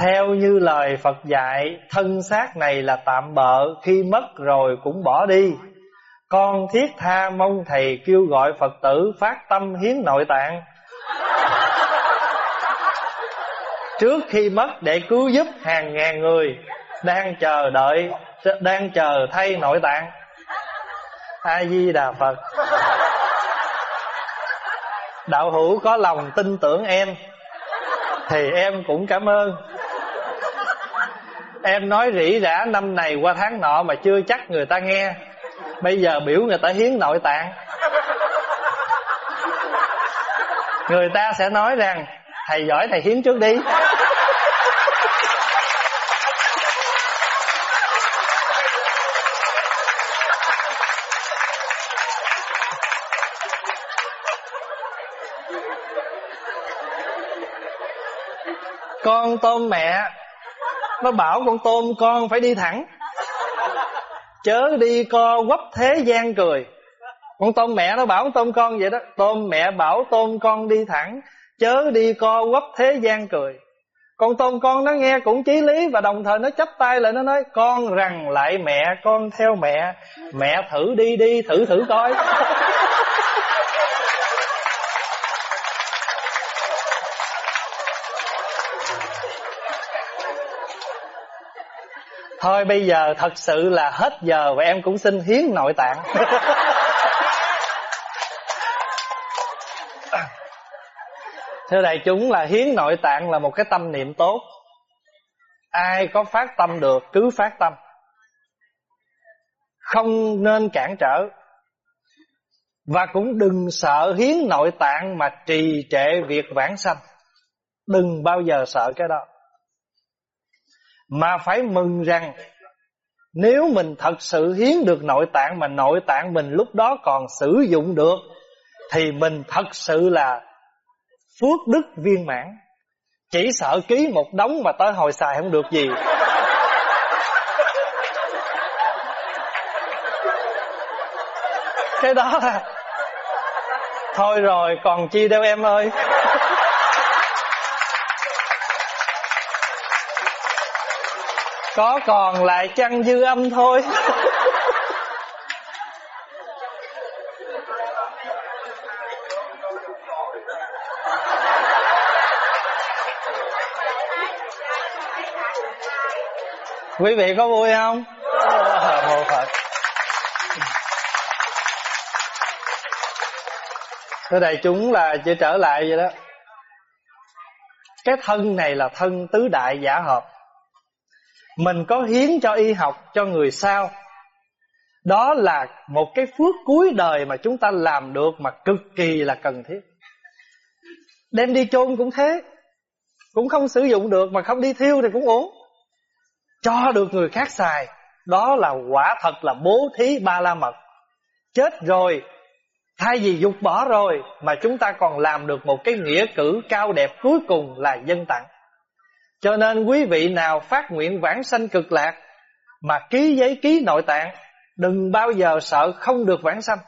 Theo như lời Phật dạy, Thân xác này là tạm bợ, Khi mất rồi cũng bỏ đi. Con thiết tha mong thầy kêu gọi Phật tử Phát tâm hiến nội tạng. Trước khi mất để cứu giúp hàng ngàn người Đang chờ đợi, Đang chờ thay nội tạng. A-di-đà Phật. Đạo hữu có lòng tin tưởng em, Thì em cũng cảm ơn. Em nói rỉ rả năm này qua tháng nọ Mà chưa chắc người ta nghe. Bây giờ biểu người ta hiến nội tạng. Người ta sẽ nói rằng, Thầy giỏi, thầy hiến trước đi. Con tôm mẹ nó bảo con tôm con phải đi thẳng. Chớ đi co quắp thế gian cười. Con tôm mẹ nó bảo con tôm con vậy đó. Tôm mẹ bảo tôm con đi thẳng. Chớ đi co quắp thế gian cười. Con tôm con nó nghe cũng chí lý Và đồng thời nó chấp tay lại, nó nói, Con rằng lại mẹ, con theo mẹ. Mẹ thử đi đi, thử thử coi. Thôi bây giờ thật sự là hết giờ Và em cũng xin hiến nội tạng. Thưa đại chúng là hiến nội tạng là một cái tâm niệm tốt. Ai có phát tâm được cứ phát tâm. Không nên cản trở. Và cũng đừng sợ hiến nội tạng mà trì trệ việc vãng sanh. Đừng bao giờ sợ cái đó mà phải mừng rằng, Nếu mình thật sự hiến được nội tạng Mà nội tạng mình lúc đó còn sử dụng được, Thì mình thật sự là Phước đức viên mãn. Chỉ sợ ký một đống mà tới hồi xài không được gì. Cái đó là Thôi rồi, còn chi đâu em ơi. Có còn lại chăng dư âm thôi. Quý vị có vui không? Ờ, Mô Phật Thưa đại chúng là chỉ trở lại vậy đó. Cái thân này là thân tứ đại giả hợp mình có hiến cho y học, cho người sao? Đó là một cái phước cuối đời mà chúng ta làm được Mà cực kỳ là cần thiết. Đem đi chôn cũng thế. Cũng không sử dụng được Mà không đi thiêu thì cũng uống Cho được người khác xài. Đó là quả thật là bố thí ba la mật Chết rồi, Thay vì dục bỏ rồi, Mà chúng ta còn làm được một cái nghĩa cử cao đẹp cuối cùng là dân tặng cho nên quý vị nào phát nguyện vãng sanh cực lạc Mà ký giấy ký nội tạng, Đừng bao giờ sợ không được vãng sanh.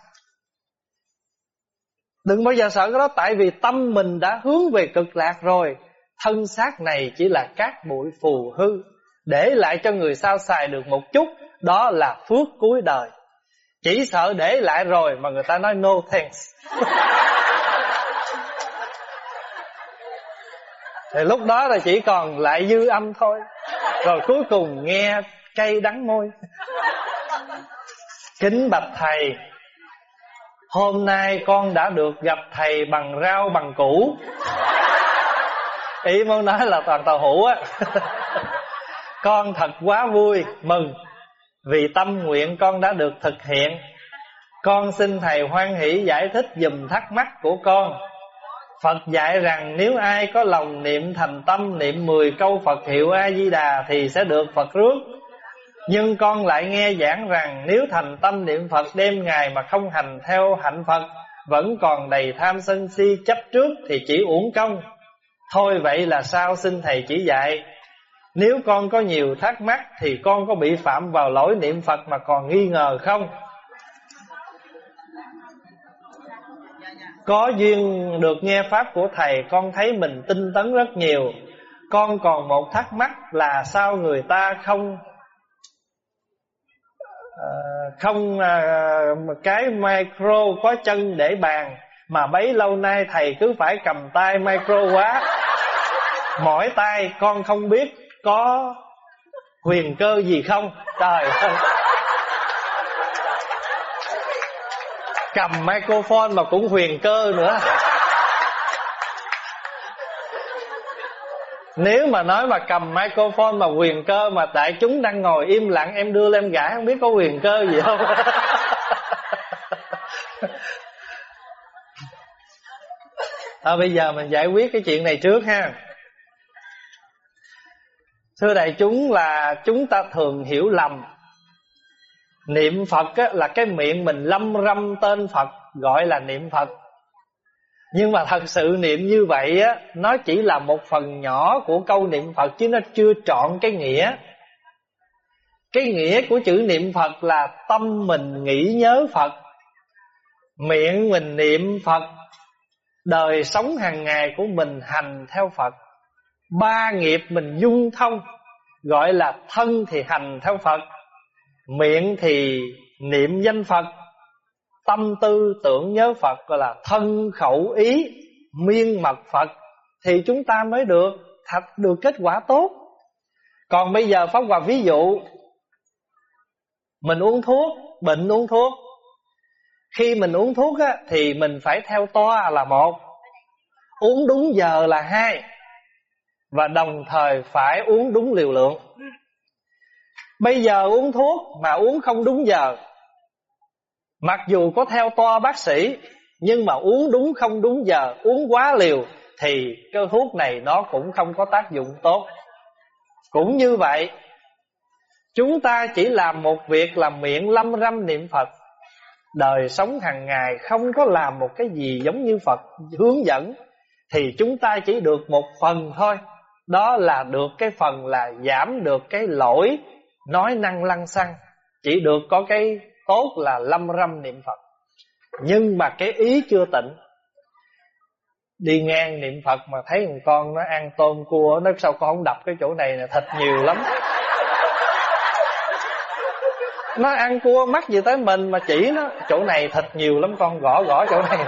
Đừng bao giờ sợ cái đó, Tại vì tâm mình đã hướng về cực lạc rồi. Thân xác này chỉ là cát bụi phù hư, Để lại cho người sau xài được một chút, Đó là phước cuối đời. Chỉ sợ để lại rồi Mà người ta nói no thanks. thì lúc đó là chỉ còn lại dư âm thôi. Rồi cuối cùng nghe cây đắng môi. Kính bạch thầy, hôm nay con đã được gặp thầy bằng rau bằng củ. Ý muốn nói là toàn tàu hũ á. Con thật quá vui, mừng. Vì tâm nguyện con đã được thực hiện. Con xin thầy hoan hỷ giải thích dùm thắc mắc của con. Phật dạy rằng nếu ai có lòng niệm thành tâm niệm 10 câu Phật hiệu A-di-đà thì sẽ được Phật rước. Nhưng con lại nghe giảng rằng nếu thành tâm niệm Phật đêm ngày mà không hành theo hạnh Phật, vẫn còn đầy tham sân si chấp trước thì chỉ uổng công. Thôi vậy là sao xin Thầy chỉ dạy. Nếu con có nhiều thắc mắc thì con có bị phạm vào lỗi niệm Phật mà còn nghi ngờ không? Có duyên được nghe Pháp của Thầy, Con thấy mình tinh tấn rất nhiều. Con còn một thắc mắc là sao người ta không ờ, Không ờ, cái micro có chân để bàn, Mà bấy lâu nay thầy cứ phải cầm tay micro quá. Mỗi tay, con không biết có huyền cơ gì không? Trời ơi! Cầm microphone mà cũng huyền cơ nữa. Nếu mà nói mà cầm microphone mà quyền cơ Mà đại chúng đang ngồi im lặng Em đưa lên gãi không biết có quyền cơ gì không? À, Bây giờ mình giải quyết cái chuyện này trước ha. Thưa đại chúng là chúng ta thường hiểu lầm Niệm Phật á, là cái miệng mình lâm râm tên Phật Gọi là niệm Phật. Nhưng mà thật sự niệm như vậy á Nó chỉ là một phần nhỏ của câu niệm Phật Chứ nó chưa trọn cái nghĩa. Cái nghĩa của chữ niệm Phật là tâm mình nghĩ nhớ Phật Miệng mình niệm Phật Đời sống hàng ngày của mình hành theo Phật. Ba nghiệp mình dung thông Gọi là thân thì hành theo Phật. Miệng thì niệm danh Phật Tâm tư tưởng nhớ Phật Gọi là thân khẩu ý Miên mật Phật Thì chúng ta mới được thật được kết quả tốt. Còn bây giờ Pháp Hòa ví dụ Mình uống thuốc Bệnh uống thuốc. Khi mình uống thuốc á, Thì mình phải theo toa là một Uống đúng giờ là hai Và đồng thời phải uống đúng liều lượng. Bây giờ uống thuốc mà uống không đúng giờ. Mặc dù có theo toa bác sĩ, Nhưng mà uống đúng không đúng giờ, Uống quá liều, Thì cái thuốc này nó cũng không có tác dụng tốt. Cũng như vậy, Chúng ta chỉ làm một việc là miệng lâm râm niệm Phật. Đời sống hàng ngày không có làm một cái gì giống như Phật hướng dẫn, Thì chúng ta chỉ được một phần thôi. Đó là được cái phần là giảm được cái lỗi Nói năng lăng xăng, Chỉ được có cái tốt là lâm râm niệm Phật. Nhưng mà cái ý chưa tịnh, Đi ngang niệm Phật mà thấy một con nó ăn tôm cua, Nó sao con không đập cái chỗ này nè, thịt nhiều lắm. Nó ăn cua mắc gì tới mình mà chỉ nó, Chỗ này thịt nhiều lắm, con gõ gõ chỗ này.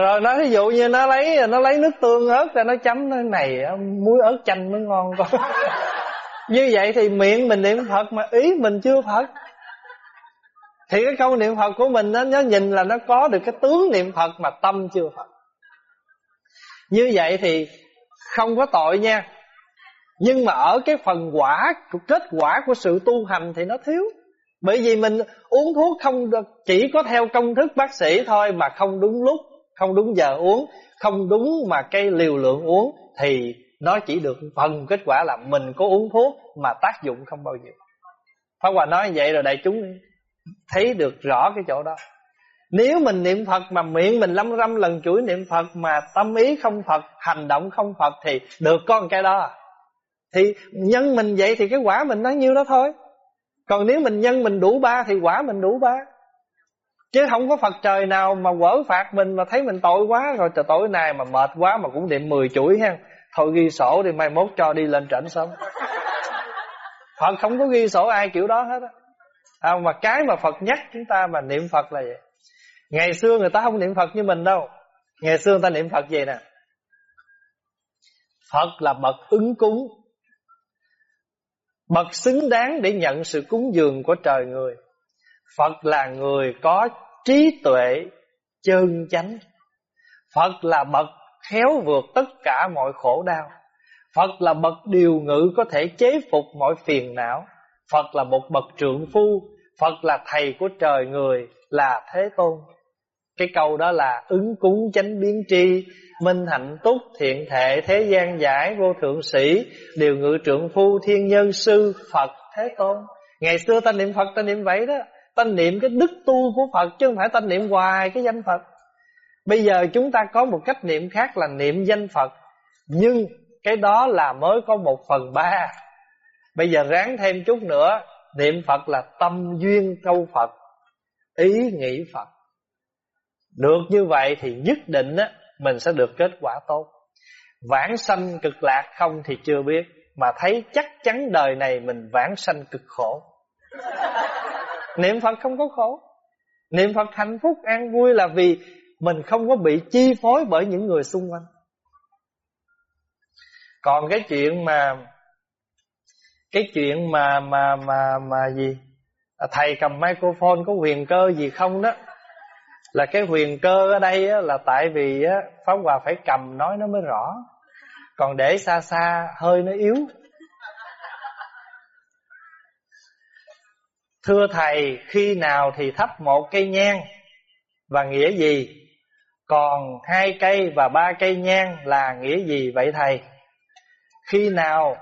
Rồi nó ví dụ như nó lấy nó lấy nước tương ớt ra nó chấm nó này muối ớt chanh mới ngon con. Như vậy thì miệng mình niệm phật mà ý mình chưa phật. Thì cái câu niệm phật của mình nó, nó nhìn là nó có được cái tướng niệm phật mà tâm chưa phật. Như vậy thì không có tội nha. Nhưng mà ở cái phần quả kết quả của sự tu hành thì nó thiếu. Bởi vì mình uống thuốc không được chỉ có theo công thức bác sĩ thôi mà không đúng lúc không đúng giờ uống không đúng mà cái liều lượng uống thì nó chỉ được phần kết quả là mình có uống thuốc mà tác dụng không bao nhiêu Pháp Hòa nói vậy rồi đại chúng thấy được rõ cái chỗ đó nếu mình niệm Phật mà miệng mình lăm răm lần chuỗi niệm Phật mà tâm ý không Phật, hành động không Phật thì được con cái đó. Thì nhân mình vậy thì cái quả mình nó nhiêu đó thôi. Còn nếu mình nhân mình đủ ba thì quả mình đủ ba. Chứ không có Phật trời nào mà quở phạt mình mà thấy mình tội quá rồi trời tối nay mà mệt quá mà cũng niệm 10 chuỗi ha. Thôi ghi sổ đi mai mốt cho đi lên trển sớm. Phật không có ghi sổ ai kiểu đó hết á. À, mà cái mà Phật nhắc chúng ta mà niệm Phật là vậy. Ngày xưa người ta không niệm Phật như mình đâu. Ngày xưa người ta niệm Phật vậy nè. Phật là bậc ứng cúng. Bậc xứng đáng để nhận sự cúng dường của trời người. Phật là người có trí tuệ chân chánh. Phật là bậc khéo vượt tất cả mọi khổ đau. Phật là bậc điều ngự có thể chế phục mọi phiền não. Phật là một bậc trượng phu. Phật là thầy của trời người, là Thế Tôn. Cái câu đó là ứng cúng chánh biến tri, Minh hạnh túc thiện thệ thế gian giải vô thượng sĩ, Điều ngự trượng phu thiên nhân sư Phật Thế Tôn. Ngày xưa ta niệm Phật, ta niệm vậy đó. Ta niệm cái đức tu của Phật Chứ không phải ta niệm hoài cái danh Phật. Bây giờ chúng ta có một cách niệm khác là niệm danh Phật, Nhưng cái đó là mới có một phần ba. Bây giờ ráng thêm chút nữa, Niệm Phật là tâm duyên câu Phật, Ý nghĩ Phật. Được như vậy thì nhất định á, Mình sẽ được kết quả tốt. Vãng sanh cực lạc không thì chưa biết, Mà thấy chắc chắn đời này mình vãng sanh cực khổ. Niệm Phật không có khổ. Niệm Phật hạnh phúc an vui là vì Mình không có bị chi phối bởi những người xung quanh. Còn cái chuyện mà Cái chuyện mà mà mà mà gì? À, thầy cầm microphone có huyền cơ gì không đó? Là cái huyền cơ ở đây á, là tại vì á, Pháp Hòa phải cầm nói nó mới rõ. Còn để xa xa hơi nó yếu. Thưa thầy, khi nào thì thắp một cây nhang và nghĩa gì? Còn hai cây và ba cây nhang là nghĩa gì vậy thầy? Khi nào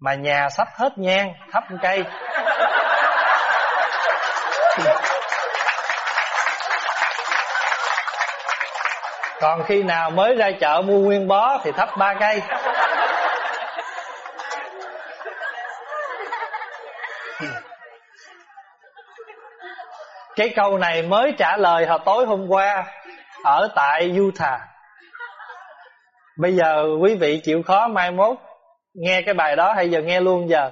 mà nhà sắp hết nhang thắp một cây? Còn khi nào mới ra chợ mua nguyên bó thì thắp ba cây Cái câu này mới trả lời hồi tối hôm qua Ở tại Utah. Bây giờ quý vị chịu khó mai mốt Nghe cái bài đó hay giờ nghe luôn giờ.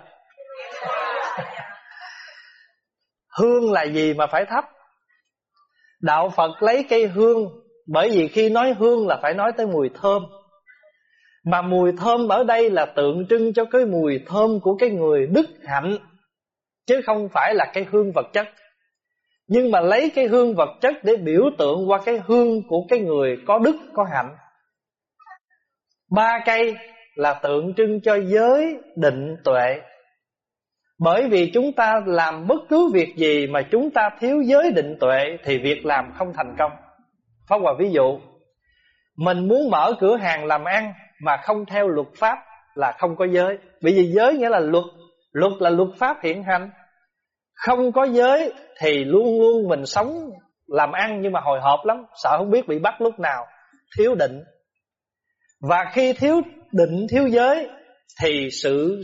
Hương là gì mà phải thấp? Đạo Phật lấy cây hương Bởi vì khi nói hương là phải nói tới mùi thơm. Mà mùi thơm ở đây là tượng trưng cho cái mùi thơm của cái người đức hạnh, Chứ không phải là cái hương vật chất nhưng mà lấy cái hương vật chất để biểu tượng qua cái hương của cái người có đức, có hạnh. Ba cây là tượng trưng cho giới định tuệ. Bởi vì chúng ta làm bất cứ việc gì mà chúng ta thiếu giới định tuệ thì việc làm không thành công. Pháp Hòa ví dụ, mình muốn mở cửa hàng làm ăn mà không theo luật pháp là không có giới. Bởi vì giới nghĩa là luật, luật là luật pháp hiện hành. Không có giới thì luôn luôn mình sống làm ăn nhưng mà hồi hộp lắm, sợ không biết bị bắt lúc nào, thiếu định. Và khi thiếu định thiếu giới thì sự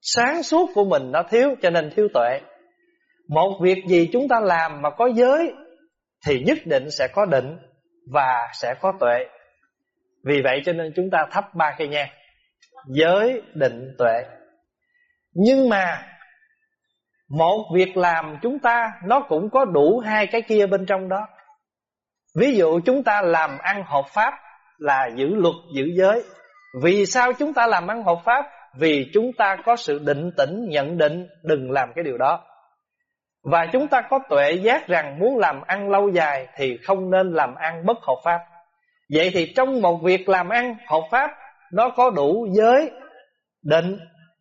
sáng suốt của mình nó thiếu cho nên thiếu tuệ. Một việc gì chúng ta làm mà có giới thì nhất định sẽ có định và sẽ có tuệ. Vì vậy cho nên chúng ta thắp ba cây nhang. Giới, định, tuệ. Nhưng mà một việc làm chúng ta, Nó cũng có đủ hai cái kia bên trong đó. Ví dụ chúng ta làm ăn hợp pháp Là giữ luật, giữ giới. Vì sao chúng ta làm ăn hợp pháp? Vì chúng ta có sự định tĩnh, Nhận định, đừng làm cái điều đó. Và chúng ta có tuệ giác rằng Muốn làm ăn lâu dài Thì không nên làm ăn bất hợp pháp. Vậy thì trong một việc làm ăn hợp pháp, Nó có đủ giới, Định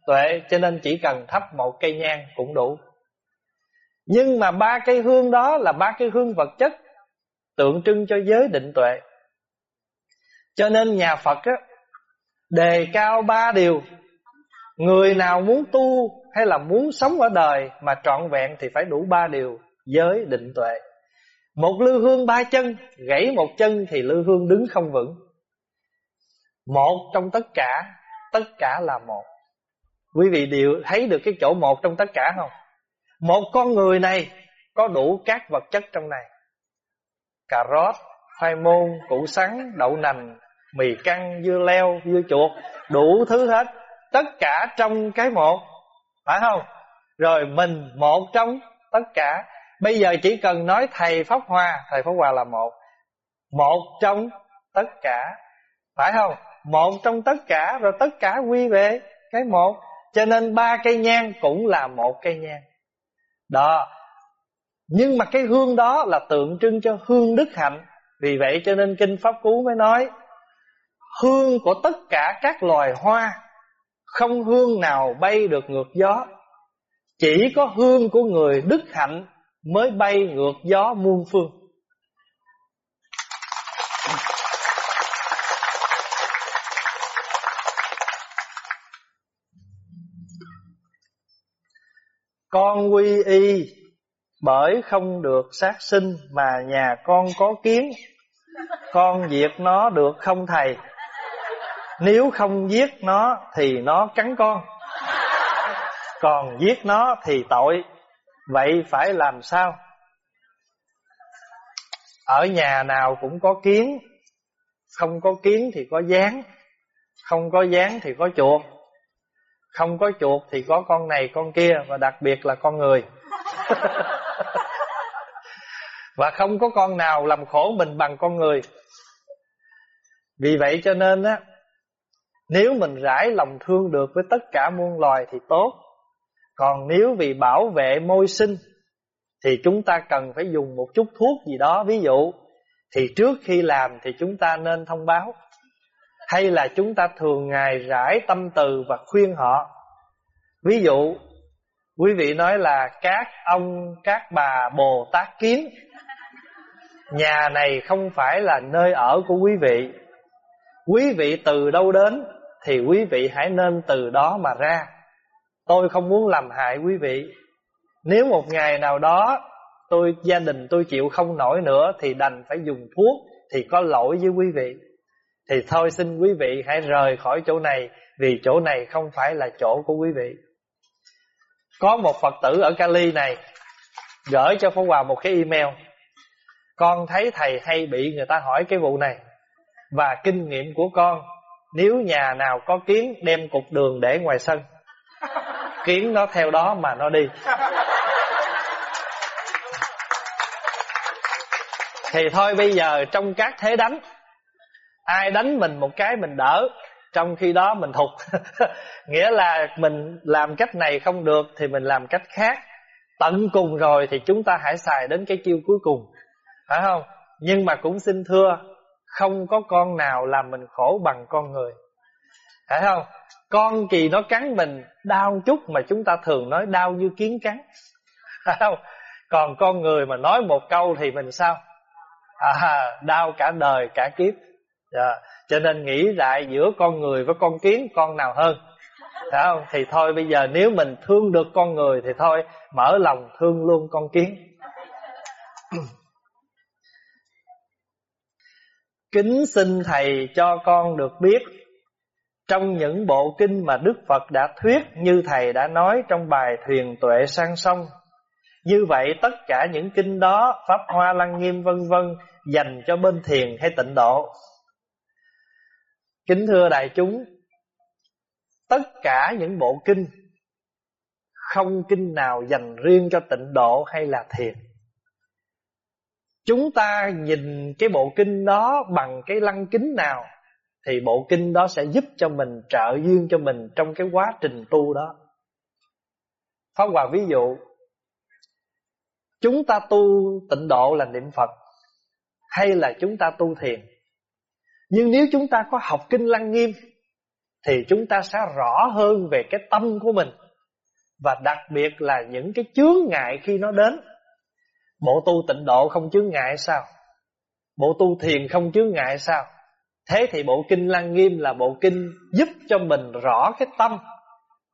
tuệ, cho nên chỉ cần thắp một cây nhang cũng đủ. Nhưng mà ba cây hương đó là ba cây hương vật chất tượng trưng cho giới định tuệ. Cho nên nhà phật á, đề cao ba điều. Người nào muốn tu hay là muốn sống ở đời mà trọn vẹn thì phải đủ ba điều giới định tuệ. Một lư hương ba chân, gãy một chân thì lư hương đứng không vững. Một trong tất cả tất cả là một. Quý vị đều thấy được cái chỗ một trong tất cả không? Một con người này có đủ các vật chất trong này. Cà rốt, khoai môn, củ sắn, đậu nành, mì căng, dưa leo, dưa chuột, đủ thứ hết. Tất cả trong cái một, phải không? Rồi mình một trong tất cả. Bây giờ chỉ cần nói thầy Pháp Hoa, thầy Pháp Hoa là một. Một trong tất cả, phải không? Một trong tất cả rồi tất cả quy về cái một. Cho nên ba cây nhang cũng là một cây nhang. Đó. Nhưng mà cái hương đó là tượng trưng cho hương đức hạnh. Vì vậy cho nên Kinh Pháp Cú mới nói, Hương của tất cả các loài hoa, Không hương nào bay được ngược gió. Chỉ có hương của người đức hạnh Mới bay ngược gió muôn phương. Con quy y, bởi không được sát sinh mà nhà con có kiến. Con diệt nó được không thầy? Nếu không giết nó thì nó cắn con. Còn giết nó thì tội. Vậy phải làm sao? Ở nhà nào cũng có kiến. Không có kiến thì có gián Không có gián thì có chuột. Không có chuột thì có con này con kia Và đặc biệt là con người. Và không có con nào làm khổ mình bằng con người. Vì vậy cho nên á Nếu mình rải lòng thương được với tất cả muôn loài thì tốt. Còn nếu vì bảo vệ môi sinh Thì chúng ta cần phải dùng một chút thuốc gì đó. Ví dụ Thì trước khi làm thì chúng ta nên thông báo hay là chúng ta thường ngày rải tâm từ và khuyên họ? Ví dụ Quý vị nói là các ông, các bà Bồ Tát Kiến Nhà này không phải là nơi ở của quý vị. Quý vị từ đâu đến Thì quý vị hãy nên từ đó mà ra. Tôi không muốn làm hại quý vị. Nếu một ngày nào đó tôi Gia đình tôi chịu không nổi nữa Thì đành phải dùng thuốc Thì có lỗi với quý vị. Thì thôi xin quý vị hãy rời khỏi chỗ này, Vì chỗ này không phải là chỗ của quý vị. Có một Phật tử ở Cali này, Gửi cho Pháp Hòa một cái email. Con thấy thầy hay bị người ta hỏi cái vụ này, Và kinh nghiệm của con, Nếu nhà nào có kiến đem cục đường để ngoài sân, Kiến nó theo đó mà nó đi. Thì thôi bây giờ trong các thế đánh Ai đánh mình một cái mình đỡ Trong khi đó mình thục. Nghĩa là mình làm cách này không được Thì mình làm cách khác. Tận cùng rồi thì chúng ta hãy xài đến cái chiêu cuối cùng. Phải không? Nhưng mà cũng xin thưa không có con nào làm mình khổ bằng con người. Phải không? Con kỳ nó cắn mình đau chút mà chúng ta thường nói đau như kiến cắn. Phải không? Còn con người mà nói một câu thì mình sao? À, đau cả đời cả kiếp yeah. cho nên nghĩ lại giữa con người với con kiến, con nào hơn? Phải không? Thì thôi, bây giờ nếu mình thương được con người thì thôi, mở lòng thương luôn con kiến. Kính xin Thầy cho con được biết, Trong những bộ kinh mà Đức Phật đã thuyết Như Thầy đã nói trong bài Thuyền Tuệ sang sông, Như vậy tất cả những kinh đó, Pháp Hoa Lăng Nghiêm vân vân Dành cho bên thiền hay tịnh độ. Kính thưa đại chúng, Tất cả những bộ kinh Không kinh nào dành riêng cho tịnh độ hay là thiền. Chúng ta nhìn cái bộ kinh đó bằng cái lăng kính nào, Thì bộ kinh đó sẽ giúp cho mình trợ duyên cho mình trong cái quá trình tu đó. Pháp Hòa ví dụ, Chúng ta tu tịnh độ là niệm Phật, Hay là chúng ta tu thiền? Nhưng nếu chúng ta có học kinh lăng nghiêm, Thì chúng ta sẽ rõ hơn về cái tâm của mình. Và đặc biệt là những cái chướng ngại khi nó đến. Bộ tu tịnh độ không chướng ngại sao? Bộ tu thiền không chướng ngại sao? Thế thì bộ kinh Lăng Nghiêm là bộ kinh giúp cho mình rõ cái tâm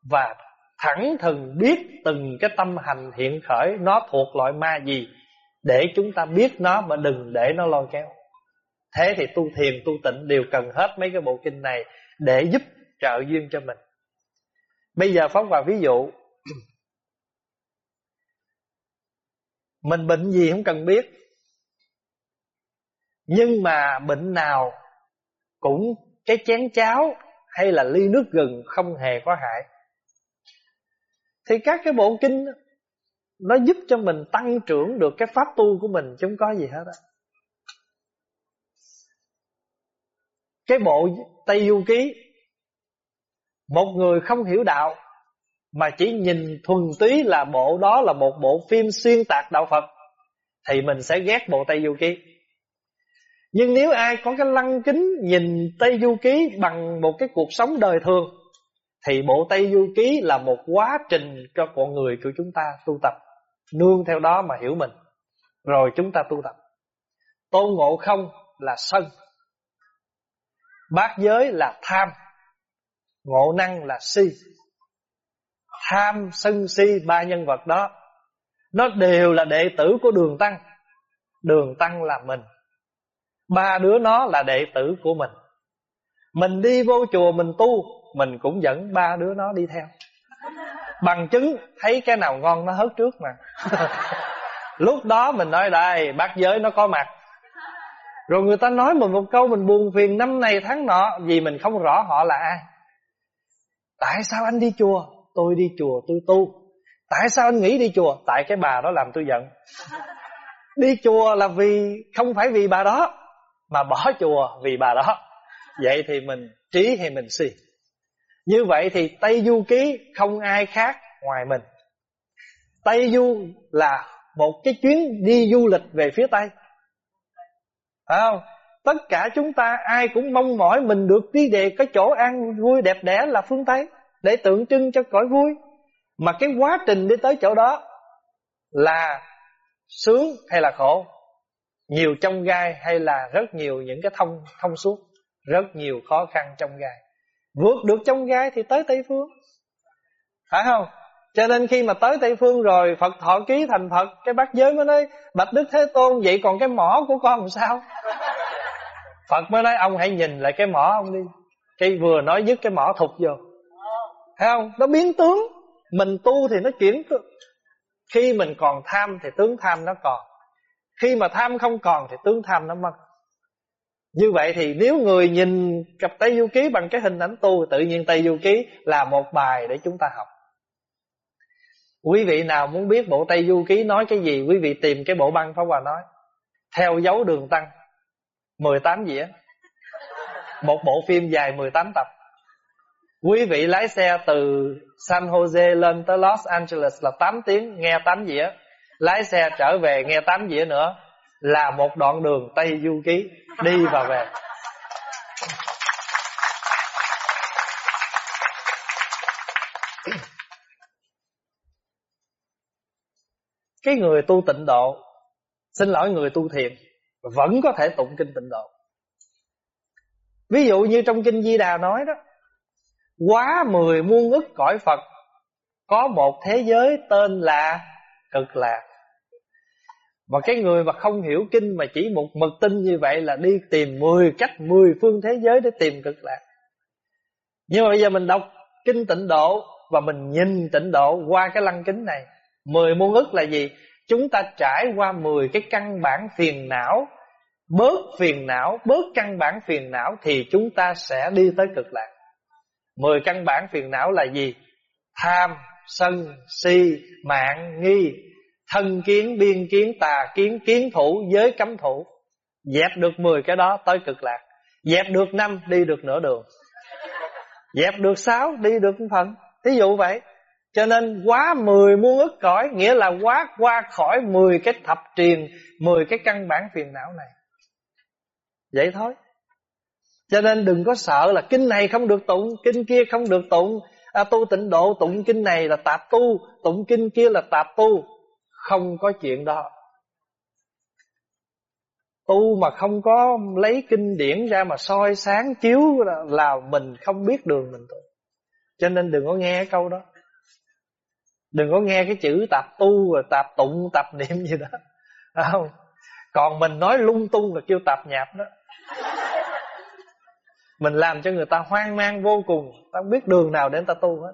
Và thẳng thừng biết từng cái tâm hành hiện khởi Nó thuộc loại ma gì Để chúng ta biết nó mà đừng để nó lôi kéo. Thế thì tu thiền, tu tịnh đều cần hết mấy cái bộ kinh này Để giúp trợ duyên cho mình. Bây giờ phóng vào ví dụ. Mình bệnh gì không cần biết. Nhưng mà bệnh nào Cũng cái chén cháo Hay là ly nước gừng Không hề có hại. Thì các cái bộ kinh Nó giúp cho mình tăng trưởng được Cái pháp tu của mình chứ không có gì hết á. Cái bộ Tây Du Ký Một người không hiểu đạo mà chỉ nhìn thuần túy là bộ đó là một bộ phim xuyên tạc đạo Phật thì mình sẽ ghét bộ Tây Du Ký. Nhưng nếu ai có cái lăng kính nhìn Tây Du Ký bằng một cái cuộc sống đời thường thì bộ Tây Du Ký là một quá trình cho con người của chúng ta tu tập, nương theo đó mà hiểu mình. Rồi chúng ta tu tập. Tôn ngộ không là sân. Bát giới là tham. Ngộ năng là si. Tham, sân, si, ba nhân vật đó, nó đều là đệ tử của đường tăng. Đường tăng là mình. Ba đứa nó là đệ tử của mình. Mình đi vô chùa mình tu, mình cũng dẫn ba đứa nó đi theo. Bằng chứng, thấy cái nào ngon nó hớt trước mà. Lúc đó mình nói, đây bác giới nó có mặt. Rồi người ta nói mình một câu mình buồn phiền năm này tháng nọ Vì mình không rõ họ là ai. Tại sao anh đi chùa? Tôi đi chùa tôi tu. Tại sao anh nghĩ đi chùa? Tại cái bà đó làm tôi giận. Đi chùa là vì Không phải vì bà đó, Mà bỏ chùa vì bà đó. Vậy thì mình trí hay mình si. Như vậy thì Tây Du Ký Không ai khác ngoài mình. Tây Du là Một cái chuyến đi du lịch về phía Tây phải không? Tất cả chúng ta ai cũng mong mỏi mình được đi về cái chỗ ăn vui đẹp đẽ là phương tây để tượng trưng cho cõi vui. Mà cái quá trình đi tới chỗ đó là sướng hay là khổ? Nhiều trong gai hay là rất nhiều những cái thông thông suốt, rất nhiều khó khăn trong gai. Vượt được trong gai thì tới tây phương. Phải không? Cho nên khi mà tới Tây Phương rồi, Phật thọ ký thành Phật, Cái bác giới mới nói, Bạch Đức Thế Tôn, Vậy còn cái mỏ của con làm sao? Phật mới nói, ông hãy nhìn lại cái mỏ ông đi. Cái vừa nói dứt cái mỏ thục vô. Thấy không? Nó biến tướng. Mình tu thì nó chuyển Khi mình còn tham thì tướng tham nó còn. Khi mà tham không còn thì tướng tham nó mất. Như vậy thì nếu người nhìn cặp Tây Du Ký bằng cái hình ảnh tu, Tự nhiên Tây Du Ký là một bài để chúng ta học. Quý vị nào muốn biết bộ Tây Du Ký nói cái gì, Quý vị tìm cái bộ băng Pháp Hòa nói. Theo dấu đường tăng 18 dĩa. Một bộ phim dài 18 tập. Quý vị lái xe từ San Jose lên tới Los Angeles là 8 tiếng, Nghe 8 dĩa. Lái xe trở về nghe 8 dĩa nữa Là một đoạn đường Tây Du Ký Đi và về. Cái người tu tịnh độ, Xin lỗi người tu thiền, Vẫn có thể tụng kinh tịnh độ. Ví dụ như trong kinh Di Đà nói đó, Quá mười muôn ức cõi Phật, Có một thế giới tên là cực lạc. Và cái người mà không hiểu kinh Mà chỉ một mực tin như vậy Là đi tìm mười cách mười phương thế giới Để tìm cực lạc. Nhưng mà bây giờ mình đọc kinh tịnh độ Và mình nhìn tịnh độ qua cái lăng kính này Mười muôn ức là gì? Chúng ta trải qua mười cái căn bản phiền não Bớt phiền não, bớt căn bản phiền não Thì chúng ta sẽ đi tới cực lạc. Mười căn bản phiền não là gì? Tham, sân, si, mạng, nghi Thân kiến, biên kiến, tà kiến, kiến thủ, giới cấm thủ. Dẹp được mười cái đó tới cực lạc. Dẹp được năm đi được nửa đường. Dẹp được sáu đi được phần Thí dụ vậy cho nên quá mười muôn ức cõi Nghĩa là quá qua khỏi mười cái thập triền mười cái căn bản phiền não này. Vậy thôi. Cho nên đừng có sợ là kinh này không được tụng Kinh kia không được tụng. À, Tu tịnh độ tụng kinh này là tạp tu Tụng kinh kia là tạp tu. Không có chuyện đó. Tu mà không có lấy kinh điển ra mà soi sáng chiếu là, là mình không biết đường mình tu. Cho nên đừng có nghe câu đó. Đừng có nghe cái chữ tạp tu rồi tạp tụng tạp niệm gì đó. Không? Còn mình nói lung tung là kêu tạp nhạp đó. Mình làm cho người ta hoang mang vô cùng. Ta không biết đường nào để người ta tu hết.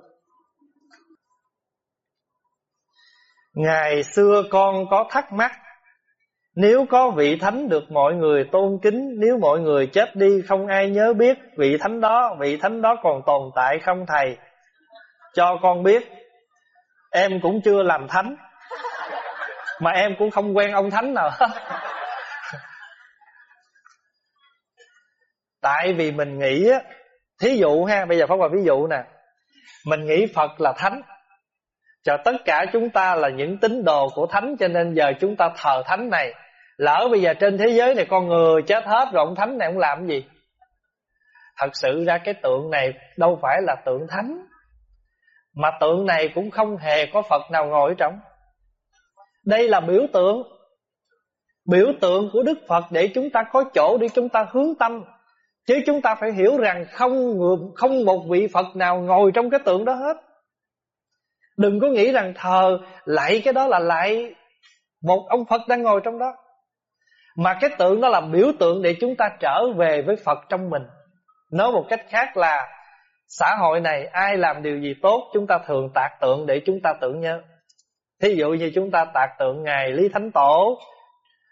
Ngày xưa con có thắc mắc Nếu có vị thánh được mọi người tôn kính Nếu mọi người chết đi không ai nhớ biết Vị thánh đó, vị thánh đó còn tồn tại không thầy? Cho con biết. Em cũng chưa làm thánh. Mà em cũng không quen ông thánh nào hết. Tại vì mình nghĩ Thí dụ ha, Bây giờ Pháp Hòa ví dụ nè. Mình nghĩ Phật là thánh. Cho tất cả chúng ta là những tín đồ của thánh, Cho nên giờ chúng ta thờ thánh này. Lỡ bây giờ trên thế giới này con người chết hết Rồi ông thánh này ông làm gì? Thật sự ra cái tượng này Đâu phải là tượng thánh mà tượng này cũng không hề có Phật nào ngồi ở trong. Đây là biểu tượng Biểu tượng của Đức Phật Để chúng ta có chỗ để chúng ta hướng tâm. Chứ chúng ta phải hiểu rằng Không không một vị Phật nào ngồi trong cái tượng đó hết. Đừng có nghĩ rằng thờ, lại cái đó là lại Một ông Phật đang ngồi trong đó. Mà cái tượng đó là biểu tượng Để chúng ta trở về với Phật trong mình. Nói một cách khác là Xã hội này ai làm điều gì tốt Chúng ta thường tạc tượng để chúng ta tưởng nhớ. Thí dụ như chúng ta tạc tượng Ngài Lý Thánh Tổ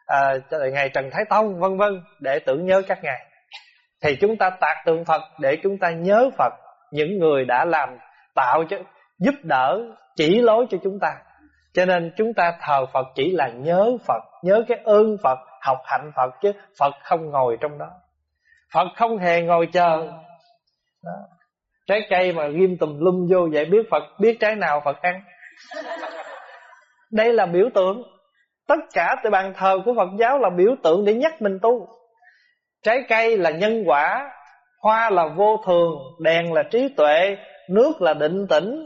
à, ngày Trần Thái Tông vân vân để tưởng nhớ các ngài. Thì chúng ta tạc tượng Phật để chúng ta nhớ Phật những người đã làm tạo cho giúp đỡ chỉ lối cho chúng ta. Cho nên chúng ta thờ Phật chỉ là nhớ Phật nhớ cái ơn Phật học hạnh Phật chứ Phật không ngồi trong đó. Phật không hề ngồi chờ. Đó trái cây mà ghim tùm lum vô vậy biết Phật biết trái nào Phật ăn. Đây là biểu tượng. Tất cả từ bàn thờ của Phật giáo là biểu tượng để nhắc mình tu. Trái cây là nhân quả Hoa là vô thường Đèn là trí tuệ Nước là định tĩnh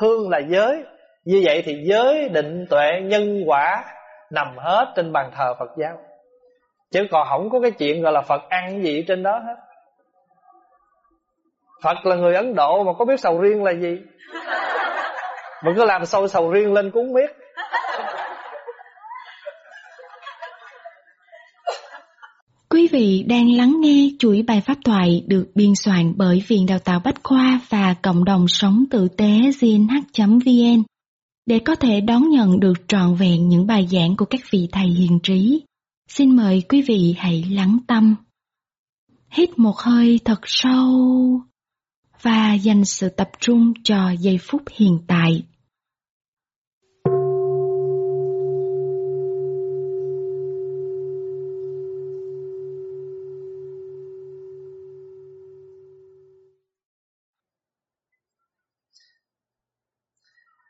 Hương là giới. Như vậy thì giới, định tuệ, nhân quả Nằm hết trên bàn thờ Phật giáo. Chứ còn không có cái chuyện gọi là Phật ăn gì trên đó hết. Phật là người Ấn Độ mà có biết sầu riêng là gì Mà cứ làm sâu sầu riêng lên cũng biết Quý vị đang lắng nghe chuỗi bài pháp thoại được biên soạn bởi Viện Đào tạo Bách Khoa và Cộng đồng Sống Tử tế gnh.vn để có thể đón nhận được trọn vẹn những bài giảng của các vị thầy hiền trí. Xin mời quý vị hãy lắng tâm. Hít một hơi thật sâu và dành sự tập trung cho giây phút hiện tại.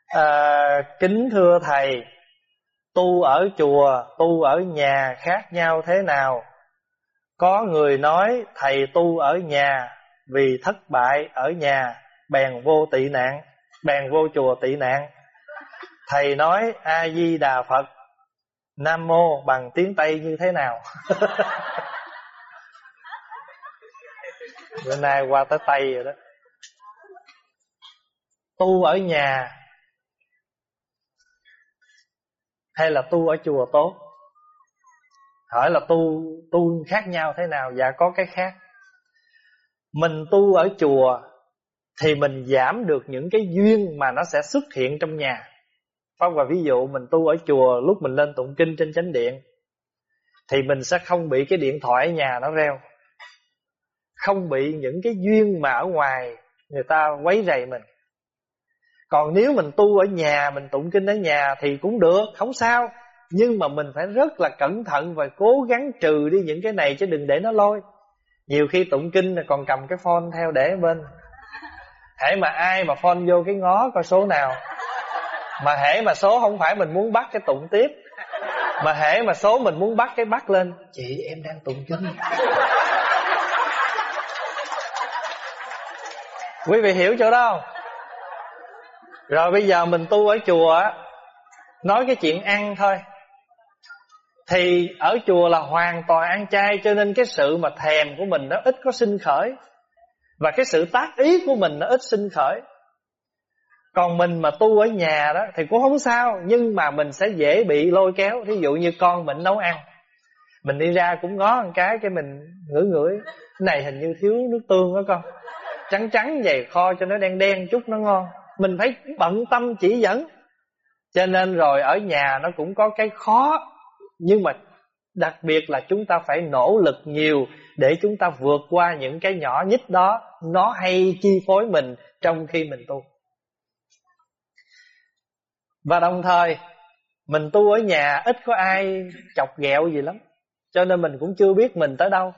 à, kính thưa thầy tu ở chùa tu ở nhà khác nhau thế nào có người nói thầy tu ở nhà vì thất bại ở nhà, bèn vô tị nạn, bèn vô chùa tị nạn. Thầy nói, a di đà phật, nam mô bằng tiếng tây như thế nào? Bữa nay qua tới tây rồi đó. Tu ở nhà hay là tu ở chùa tốt? Hỏi là tu tu khác nhau thế nào? Dạ có cái khác mình tu ở chùa thì mình giảm được những cái duyên mà nó sẽ xuất hiện trong nhà. Phong và ví dụ, mình tu ở chùa lúc mình lên tụng kinh trên chánh điện thì mình sẽ không bị cái điện thoại ở nhà nó reo. Không bị những cái duyên mà ở ngoài người ta quấy rầy mình. Còn nếu mình tu ở nhà, Mình tụng kinh ở nhà thì cũng được, Không sao. Nhưng mà mình phải rất là cẩn thận Và cố gắng trừ đi những cái này Chứ đừng để nó lôi. Nhiều khi tụng kinh còn cầm cái phone theo để bên. Hãy mà ai mà phone vô cái ngó coi số nào. Mà hễ mà số không phải mình muốn bắt cái tụng tiếp. Mà hễ mà số mình muốn bắt cái bắt lên. Chị, em đang tụng kinh. Quý vị hiểu chỗ đó không? Rồi bây giờ mình tu ở chùa á, Nói cái chuyện ăn thôi. Thì ở chùa là hoàn toàn ăn chay, Cho nên cái sự mà thèm của mình nó ít có sinh khởi. Và cái sự tác ý của mình nó ít sinh khởi. Còn mình mà tu ở nhà đó Thì cũng không sao, Nhưng mà mình sẽ dễ bị lôi kéo. Thí dụ như con mình nấu ăn, Mình đi ra cũng ngó một cái Cái mình ngửi ngửi, Cái này hình như thiếu nước tương đó con. Trắng trắng vậy, kho cho nó đen đen chút nó ngon. Mình phải bận tâm chỉ dẫn. Cho nên rồi ở nhà nó cũng có cái khó nhưng mà đặc biệt là chúng ta phải nỗ lực nhiều để chúng ta vượt qua những cái nhỏ nhất đó nó hay chi phối mình trong khi mình tu. Và đồng thời mình tu ở nhà ít có ai chọc ghẹo gì lắm cho nên mình cũng chưa biết mình tới đâu.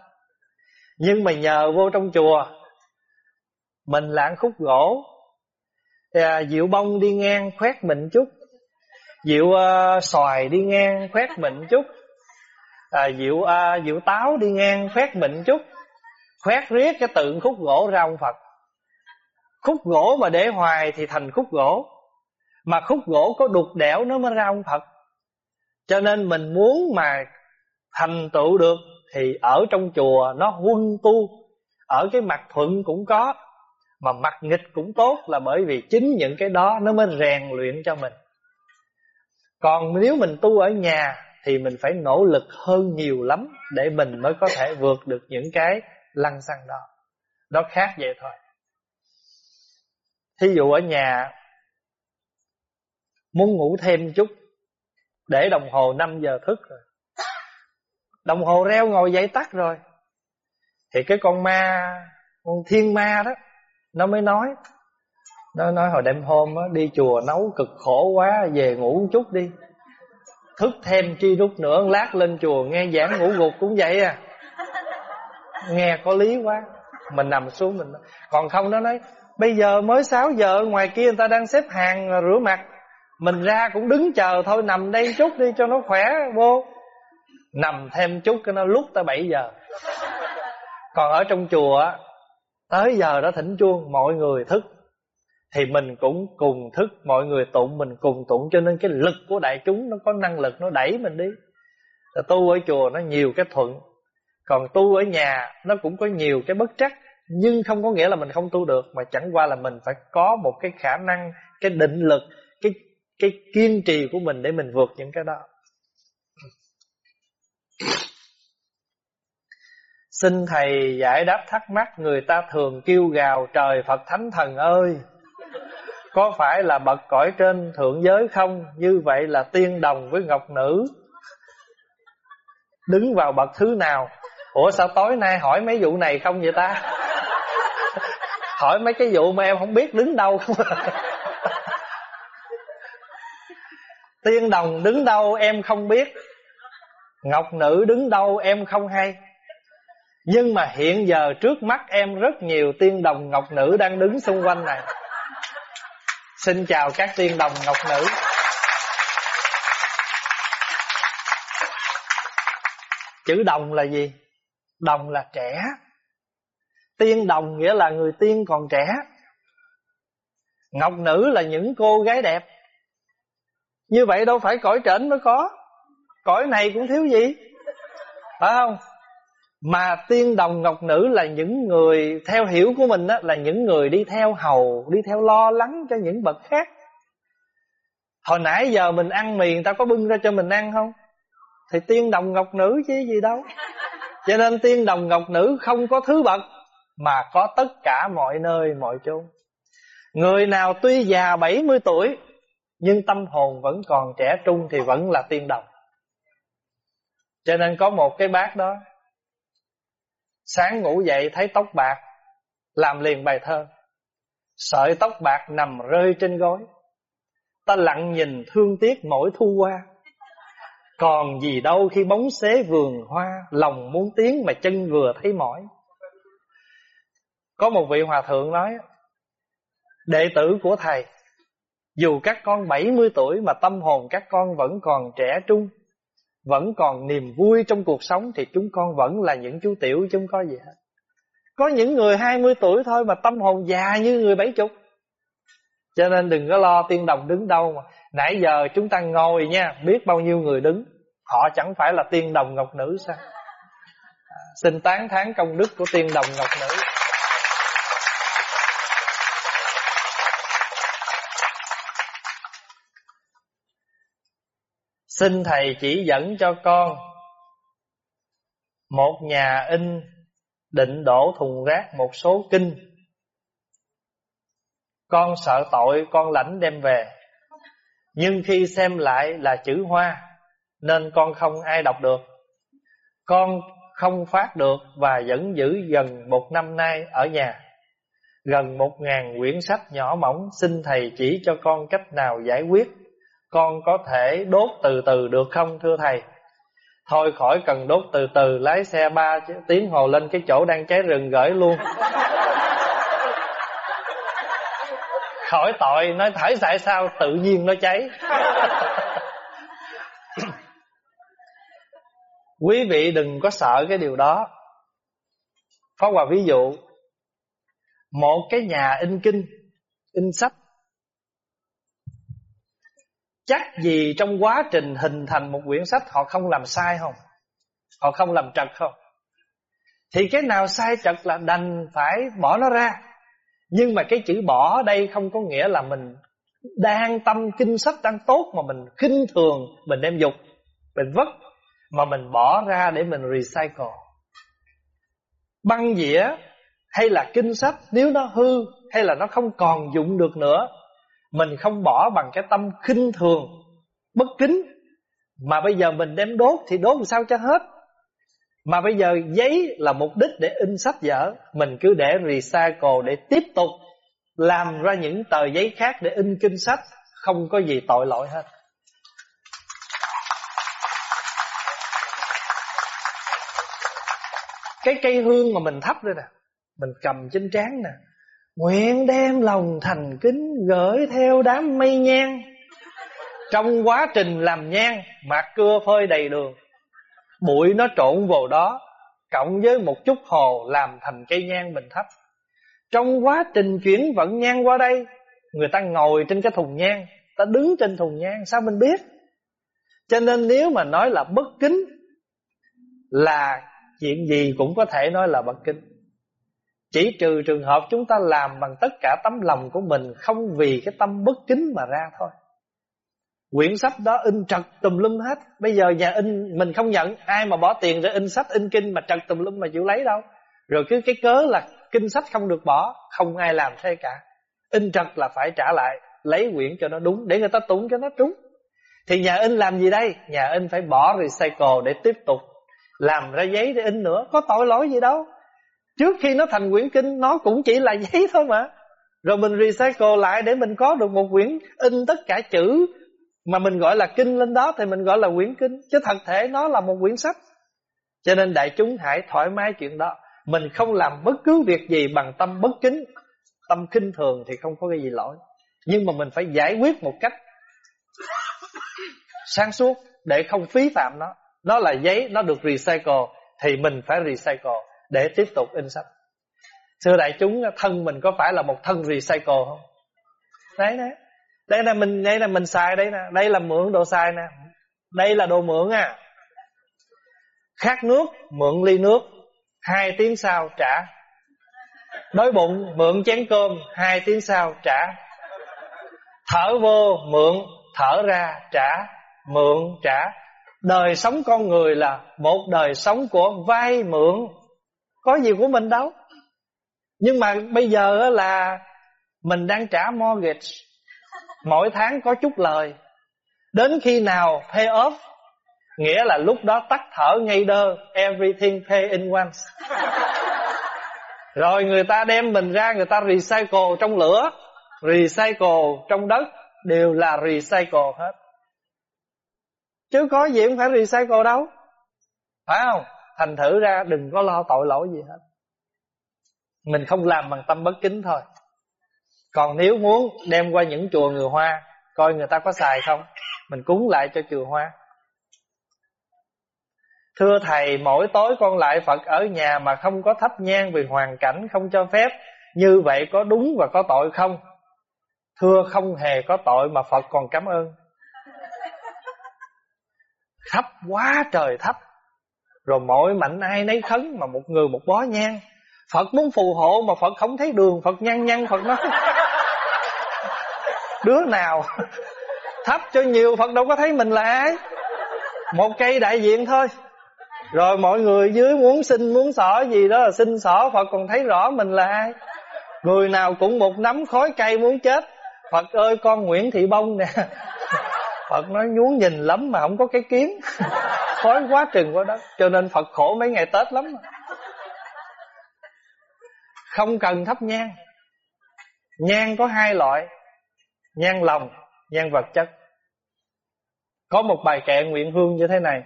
Nhưng mà nhờ vô trong chùa mình lãng khúc gỗ à, Diệu bông đi ngang khoét mình chút Diệu uh, xoài đi ngang khoét mình chút. À, Diệu uh, diệu táo đi ngang khoét mình chút. Khoét riết cái tượng khúc gỗ ra ông Phật. Khúc gỗ mà để hoài thì thành khúc gỗ. Mà khúc gỗ có đục đẽo nó mới ra ông Phật. Cho nên mình muốn mà thành tựu được Thì ở trong chùa nó huân tu. Ở cái mặt thuận cũng có mà mặt nghịch cũng tốt là bởi vì chính những cái đó nó mới rèn luyện cho mình còn nếu mình tu ở nhà thì mình phải nỗ lực hơn nhiều lắm để mình mới có thể vượt được những cái lăng xăng đó. Nó khác vậy thôi. Thí dụ ở nhà, muốn ngủ thêm chút, để đồng hồ 5 giờ thức rồi. Đồng hồ reo ngồi dậy tắt rồi. Thì cái con ma, Con thiên ma đó, Nó mới nói nó nói hồi đêm hôm á, đi chùa nấu cực khổ quá Về ngủ một chút đi. Thức thêm chi rút nữa Lát lên chùa nghe giảng ngủ gục cũng vậy à. Nghe có lý quá. Mình nằm xuống mình Còn không nó nói Bây giờ mới 6 giờ ngoài kia người ta đang xếp hàng rửa mặt. Mình ra cũng đứng chờ thôi Nằm đây chút đi cho nó khỏe vô. Nằm thêm chút cái nó lúc tới 7 giờ. Còn ở trong chùa Tới giờ đó thỉnh chuông Mọi người thức thì mình cũng cùng thức, Mọi người tụng, mình cùng tụng, Cho nên cái lực của đại chúng Nó có năng lực nó đẩy mình đi. Tu ở chùa nó nhiều cái thuận, Còn tu ở nhà Nó cũng có nhiều cái bất trắc. Nhưng không có nghĩa là mình không tu được, Mà chẳng qua là mình phải có một cái khả năng, Cái định lực, Cái cái kiên trì của mình để mình vượt những cái đó. Xin Thầy giải đáp thắc mắc, Người ta thường kêu gào, Trời Phật Thánh Thần ơi! Có phải là bậc cõi trên thượng giới không? Như vậy là tiên đồng với ngọc nữ. Đứng vào bậc thứ nào? Ủa, sao tối nay hỏi mấy vụ này không vậy ta? Hỏi mấy cái vụ mà em không biết đứng đâu. Không Tiên đồng đứng đâu em không biết. Ngọc nữ đứng đâu em không hay. Nhưng mà hiện giờ trước mắt em rất nhiều tiên đồng ngọc nữ đang đứng xung quanh này. Xin chào các tiên đồng ngọc nữ. Chữ đồng là gì? Đồng là trẻ. Tiên đồng nghĩa là người tiên còn trẻ. Ngọc nữ là những cô gái đẹp. Như vậy đâu phải cõi trển mới có. Cõi này cũng thiếu gì? Phải không? Mà tiên đồng ngọc nữ là những người Theo hiểu của mình đó, là những người đi theo hầu Đi theo lo lắng cho những bậc khác. Hồi nãy giờ mình ăn mì Người ta có bưng ra cho mình ăn không? Thì tiên đồng ngọc nữ chứ gì đâu. Cho nên tiên đồng ngọc nữ không có thứ bậc Mà có tất cả mọi nơi mọi chỗ. Người nào tuy già 70 tuổi Nhưng tâm hồn vẫn còn trẻ trung Thì vẫn là tiên đồng. Cho nên có một cái bác đó Sáng ngủ dậy thấy tóc bạc, Làm liền bài thơ. Sợi tóc bạc nằm rơi trên gối. Ta lặng nhìn thương tiếc mỗi thu qua Còn gì đâu khi bóng xế vườn hoa, Lòng muốn tiếng mà chân vừa thấy mỏi. Có một vị hòa thượng nói, Đệ tử của thầy, Dù các con 70 tuổi mà tâm hồn các con vẫn còn trẻ trung vẫn còn niềm vui trong cuộc sống thì chúng con vẫn là những chú tiểu chúng có gì hết. Có những người 20 tuổi thôi mà tâm hồn già như người 70. Cho nên đừng có lo tiên đồng đứng đâu mà. Nãy giờ chúng ta ngồi nha, biết bao nhiêu người đứng. Họ chẳng phải là tiên đồng ngọc nữ sao? À, xin tán thán công đức của tiên đồng ngọc nữ. Xin Thầy chỉ dẫn cho con Một nhà in định đổ thùng rác một số kinh. Con sợ tội, con lãnh đem về. Nhưng khi xem lại là chữ hoa, Nên con không ai đọc được. Con không phát được và vẫn giữ gần một năm nay ở nhà. Gần một ngàn quyển sách nhỏ mỏng Xin Thầy chỉ cho con cách nào giải quyết con có thể đốt từ từ được không, thưa thầy? Thôi khỏi cần đốt từ từ, Lái xe ba tiếng hồ lên cái chỗ đang cháy rừng gửi luôn. Khỏi tội, Nói thở tại sao, tự nhiên nó cháy. Quý vị đừng có sợ cái điều đó. Phó Hòa ví dụ, Một cái nhà in kinh, In sách Chắc gì trong quá trình hình thành một quyển sách Họ không làm sai không? Họ không làm trật không? Thì cái nào sai trật là đành phải bỏ nó ra. Nhưng mà cái chữ bỏ đây không có nghĩa là mình Đang tâm kinh sách đang tốt Mà mình khinh thường, Mình đem dục, Mình vứt, Mà mình bỏ ra để mình recycle. Băng dĩa Hay là kinh sách, Nếu nó hư Hay là nó không còn dụng được nữa mình không bỏ bằng cái tâm khinh thường, Bất kính. Mà bây giờ mình đem đốt thì đốt làm sao cho hết? Mà bây giờ giấy là mục đích để in sách vở. Mình cứ để recycle để tiếp tục Làm ra những tờ giấy khác để in kinh sách. Không có gì tội lỗi hết. Cái cây hương mà mình thắp đây nè, Mình cầm trên trán nè Nguyện đem lòng thành kính Gửi theo đám mây nhang. Trong quá trình làm nhang Mạc cưa phơi đầy đường. Bụi nó trộn vào đó, Cộng với một chút hồ Làm thành cây nhang mình thấp. Trong quá trình chuyển vận nhang qua đây, Người ta ngồi trên cái thùng nhang, Ta đứng trên thùng nhang, Sao mình biết? Cho nên nếu mà nói là bất kính, Là chuyện gì cũng có thể nói là bất kính. Chỉ trừ trường hợp chúng ta làm bằng tất cả tấm lòng của mình Không vì cái tâm bất kính mà ra thôi. Quyển sách đó in trật tùm lum hết. Bây giờ nhà in, mình không nhận. Ai mà bỏ tiền để in sách, in kinh mà trật tùm lum mà chịu lấy đâu. Rồi cứ cái cớ là kinh sách không được bỏ, Không ai làm thế cả. In trật là phải trả lại, Lấy quyển cho nó đúng, Để người ta tụng cho nó trúng. Thì nhà in làm gì đây? Nhà in phải bỏ recycle để tiếp tục Làm ra giấy để in nữa. Có tội lỗi gì đâu. Trước khi nó thành quyển kinh Nó cũng chỉ là giấy thôi mà. Rồi mình recycle lại để mình có được một quyển In tất cả chữ mà mình gọi là kinh lên đó Thì mình gọi là quyển kinh. Chứ thật thể nó là một quyển sách. Cho nên đại chúng hãy thoải mái chuyện đó. Mình không làm bất cứ việc gì Bằng tâm bất kính. Tâm kinh thường thì không có cái gì lỗi. Nhưng mà mình phải giải quyết một cách Sáng suốt Để không phí phạm nó. Nó là giấy, nó được recycle Thì mình phải recycle. Để tiếp tục in sách. Thưa đại chúng, Thân mình có phải là một thân recycle không? Đấy đấy. Đây là mình đây là mình xài đây nè. Đây là mượn đồ xài nè. Đây là đồ mượn à. Khát nước, mượn ly nước, hai tiếng sau trả. Đói bụng, mượn chén cơm, hai tiếng sau trả. Thở vô, mượn, thở ra, trả, mượn, trả. Đời sống con người là một đời sống của vay mượn có gì của mình đâu. Nhưng mà bây giờ là mình đang trả mortgage. Mỗi tháng có chút lời. Đến khi nào pay off, Nghĩa là lúc đó tắt thở ngay đơ, Everything pay in once. Rồi người ta đem mình ra, Người ta recycle trong lửa, Recycle trong đất, Đều là recycle hết. Chứ có gì cũng phải recycle đâu. Phải không? Thành thử ra đừng có lo tội lỗi gì hết. Mình không làm bằng tâm bất kính thôi. Còn nếu muốn đem qua những chùa người Hoa, Coi người ta có xài không, Mình cúng lại cho chùa Hoa. Thưa Thầy, mỗi tối con lại Phật ở nhà Mà không có thắp nhang vì hoàn cảnh không cho phép, Như vậy có đúng và có tội không? Thưa, không hề có tội mà Phật còn cảm ơn. Thắp quá trời thắp. Rồi mỗi mạnh ai nấy khấn Mà một người một bó nhang. Phật muốn phù hộ mà Phật không thấy đường, Phật nhăn nhăn, Phật nói, Đứa nào Thắp cho nhiều, Phật đâu có thấy mình là ai. Một cây đại diện thôi. Rồi mọi người dưới muốn xin, muốn xỏ gì đó là xin xỏ, Phật còn thấy rõ mình là ai. Người nào cũng một nắm khói cây muốn chết. Phật ơi, con Nguyễn Thị Bông nè. Phật nói, nhún nhìn lắm mà không có cái kiếm. Khói quá trừng quá đó. Cho nên Phật khổ mấy ngày Tết lắm. Không cần thắp nhang. Nhang có hai loại. Nhang lòng, nhang vật chất. Có một bài kệ nguyện hương như thế này.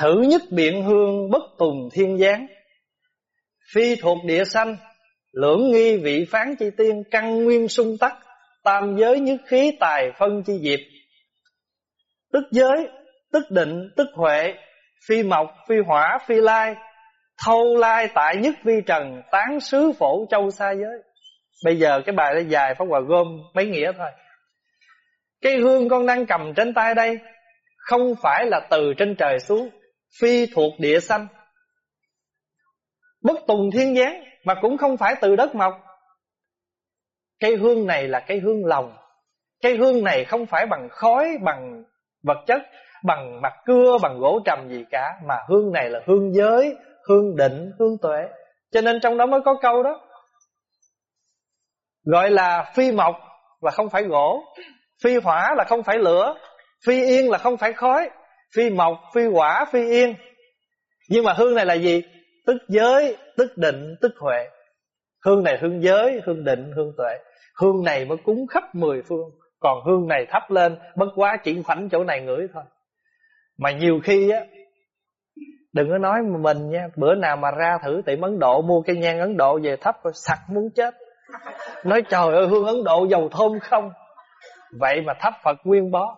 Thử nhất biện hương bất tùng thiên giáng. Phi thuộc địa sanh Lưỡng nghi vị phán chi tiên Căn nguyên sung tắc Tam giới nhất khí tài phân chi diệp. Tức giới Tức định, tức huệ Phi mộc, phi hỏa, phi lai Thâu lai tại nhất vi trần Tán sứ phổ châu xa giới. Bây giờ cái bài nó dài Pháp Hòa gom mấy nghĩa thôi. Cái hương con đang cầm trên tay đây Không phải là từ trên trời xuống Phi thuộc địa xanh Bất tùng thiên giáng Mà cũng không phải từ đất mọc. Cây hương này là cây hương lòng. Cây hương này không phải bằng khói Bằng vật chất Bằng mặt cưa, bằng gỗ trầm gì cả Mà hương này là hương giới Hương định, hương tuệ. Cho nên trong đó mới có câu đó Gọi là phi mộc là không phải gỗ Phi hỏa là không phải lửa Phi yên là không phải khói Phi mộc, phi quả, phi yên. Nhưng mà hương này là gì? Tức giới, tức định, tức huệ. Hương này hương giới, hương định, hương tuệ. Hương này mới cúng khắp mười phương. Còn hương này thắp lên, Bất quá chỉ khoảnh chỗ này ngửi thôi. Mà nhiều khi á, Đừng có nói mình nha, Bữa nào mà ra thử tiệm Ấn Độ, Mua cây nhang Ấn Độ về thắp Sặc muốn chết. Nói trời ơi, hương Ấn Độ dầu thơm không? Vậy mà thắp Phật nguyên bó.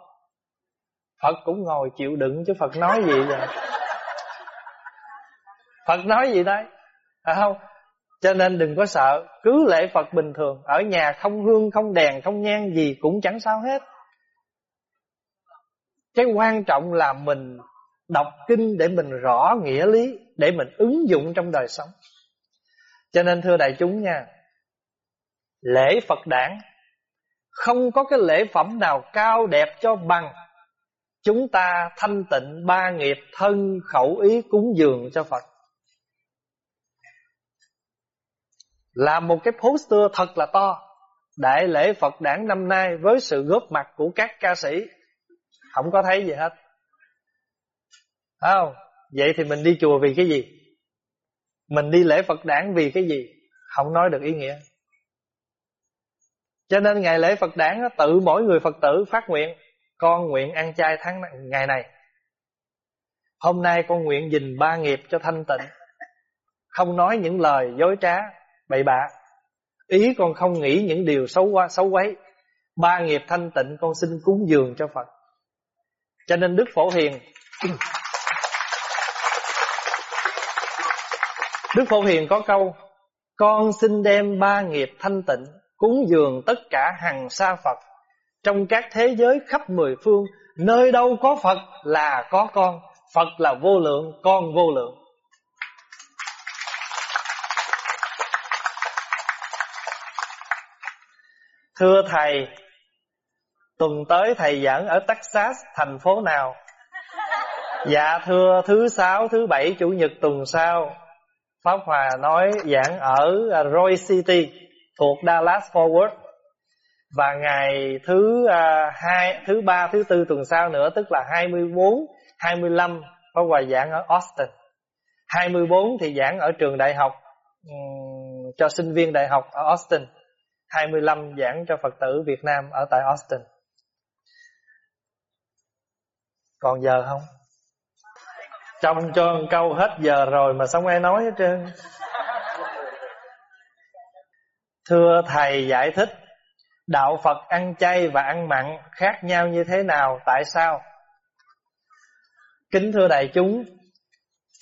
Phật cũng ngồi chịu đựng chứ Phật nói gì vậy? Phật nói gì đây? À không cho nên đừng có sợ, Cứ lễ Phật bình thường, Ở nhà không hương không đèn, không nhang gì Cũng chẳng sao hết. Cái quan trọng là mình Đọc kinh để mình rõ nghĩa lý, Để mình ứng dụng trong đời sống. Cho nên thưa đại chúng nha, Lễ Phật đản, Không có cái lễ phẩm nào cao đẹp cho bằng. Chúng ta thanh tịnh ba nghiệp thân, khẩu ý cúng dường cho Phật. Làm một cái poster thật là to. Đại lễ Phật đản năm nay Với sự góp mặt của các ca sĩ. Không có thấy gì hết. Không? Vậy thì mình đi chùa vì cái gì? Mình đi lễ Phật đản vì cái gì? Không nói được ý nghĩa. Cho nên ngày lễ Phật đản Tự mỗi người Phật tử phát nguyện, Con nguyện ăn chay tháng ngày này. Hôm nay con nguyện dình ba nghiệp cho thanh tịnh. Không nói những lời dối trá. Bậy bạ. Ý con không nghĩ những điều xấu quá xấu quấy. Ba nghiệp thanh tịnh con xin cúng dường cho Phật. Cho nên Đức Phổ Hiền Đức Phổ Hiền có câu Con xin đem ba nghiệp thanh tịnh Cúng dường tất cả hằng sa Phật. Trong các thế giới khắp mười phương Nơi đâu có Phật là có con. Phật là vô lượng, con vô lượng. Thưa Thầy Tuần tới Thầy giảng ở Texas, thành phố nào? Dạ thưa thứ sáu, thứ bảy, chủ nhật tuần sau Pháp Hòa nói giảng ở à, Roy City thuộc Dallas Fort Worth và ngày thứ uh, hai, thứ ba, thứ tư tuần sau nữa tức là 24, 25 Pháp Hòa giảng ở Austin. 24 thì giảng ở trường đại học um, cho sinh viên đại học ở Austin. 25 giảng cho Phật tử Việt Nam ở tại Austin. Còn giờ không? Trong cho câu hết giờ rồi mà xong ai nói hết trơn Thưa Thầy giải thích Đạo Phật ăn chay và ăn mặn khác nhau như thế nào? Tại sao? Kính thưa đại chúng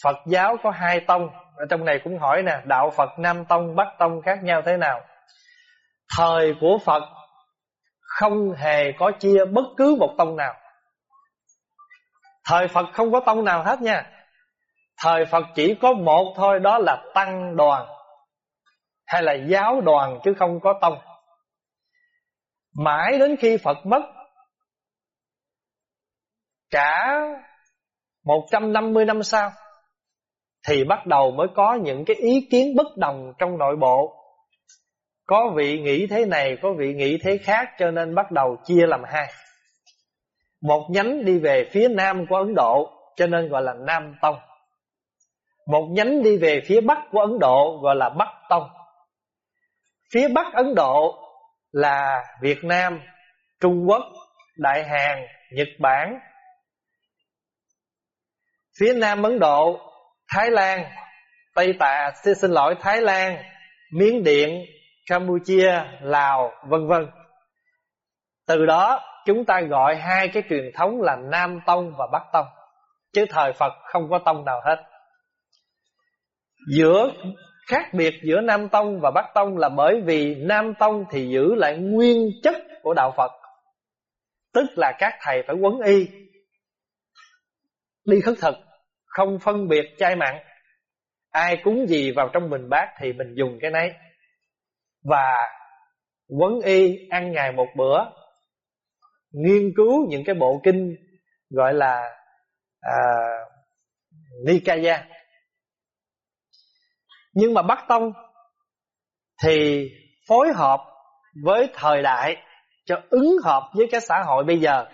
Phật giáo có hai tông Ở trong này cũng hỏi nè Đạo Phật Nam Tông, Bắc Tông khác nhau thế nào? Thời của Phật Không hề có chia bất cứ một tông nào. Thời Phật không có tông nào hết nha. Thời Phật chỉ có một thôi, Đó là tăng đoàn Hay là giáo đoàn chứ không có tông. Mãi đến khi Phật mất, Cả 150 năm sau Thì bắt đầu mới có những cái ý kiến bất đồng trong nội bộ. Có vị nghĩ thế này Có vị nghĩ thế khác Cho nên bắt đầu chia làm hai. Một nhánh đi về phía nam của Ấn Độ Cho nên gọi là Nam Tông. Một nhánh đi về phía bắc của Ấn Độ Gọi là Bắc Tông. Phía bắc Ấn Độ là Việt Nam, Trung Quốc, Đại Hàn, Nhật Bản. Phía Nam Ấn Độ, Thái Lan, Tây Tạ, xin, xin lỗi Thái Lan, Miến Điện, Campuchia, Lào, vân vân. Từ đó chúng ta gọi hai cái truyền thống là Nam Tông và Bắc Tông Chứ thời Phật không có tông nào hết. Giữa khác biệt giữa Nam Tông và Bắc Tông là bởi vì Nam Tông thì giữ lại nguyên chất của Đạo Phật Tức là các thầy phải quấn y Đi khất thực Không phân biệt chay mặn. Ai cúng gì vào trong bình bát thì mình dùng cái nấy. Và quấn y ăn ngày một bữa nghiên cứu những cái bộ kinh gọi là à, Nikaya. Nhưng mà Bắc Tông thì phối hợp với thời đại cho ứng hợp với cái xã hội bây giờ.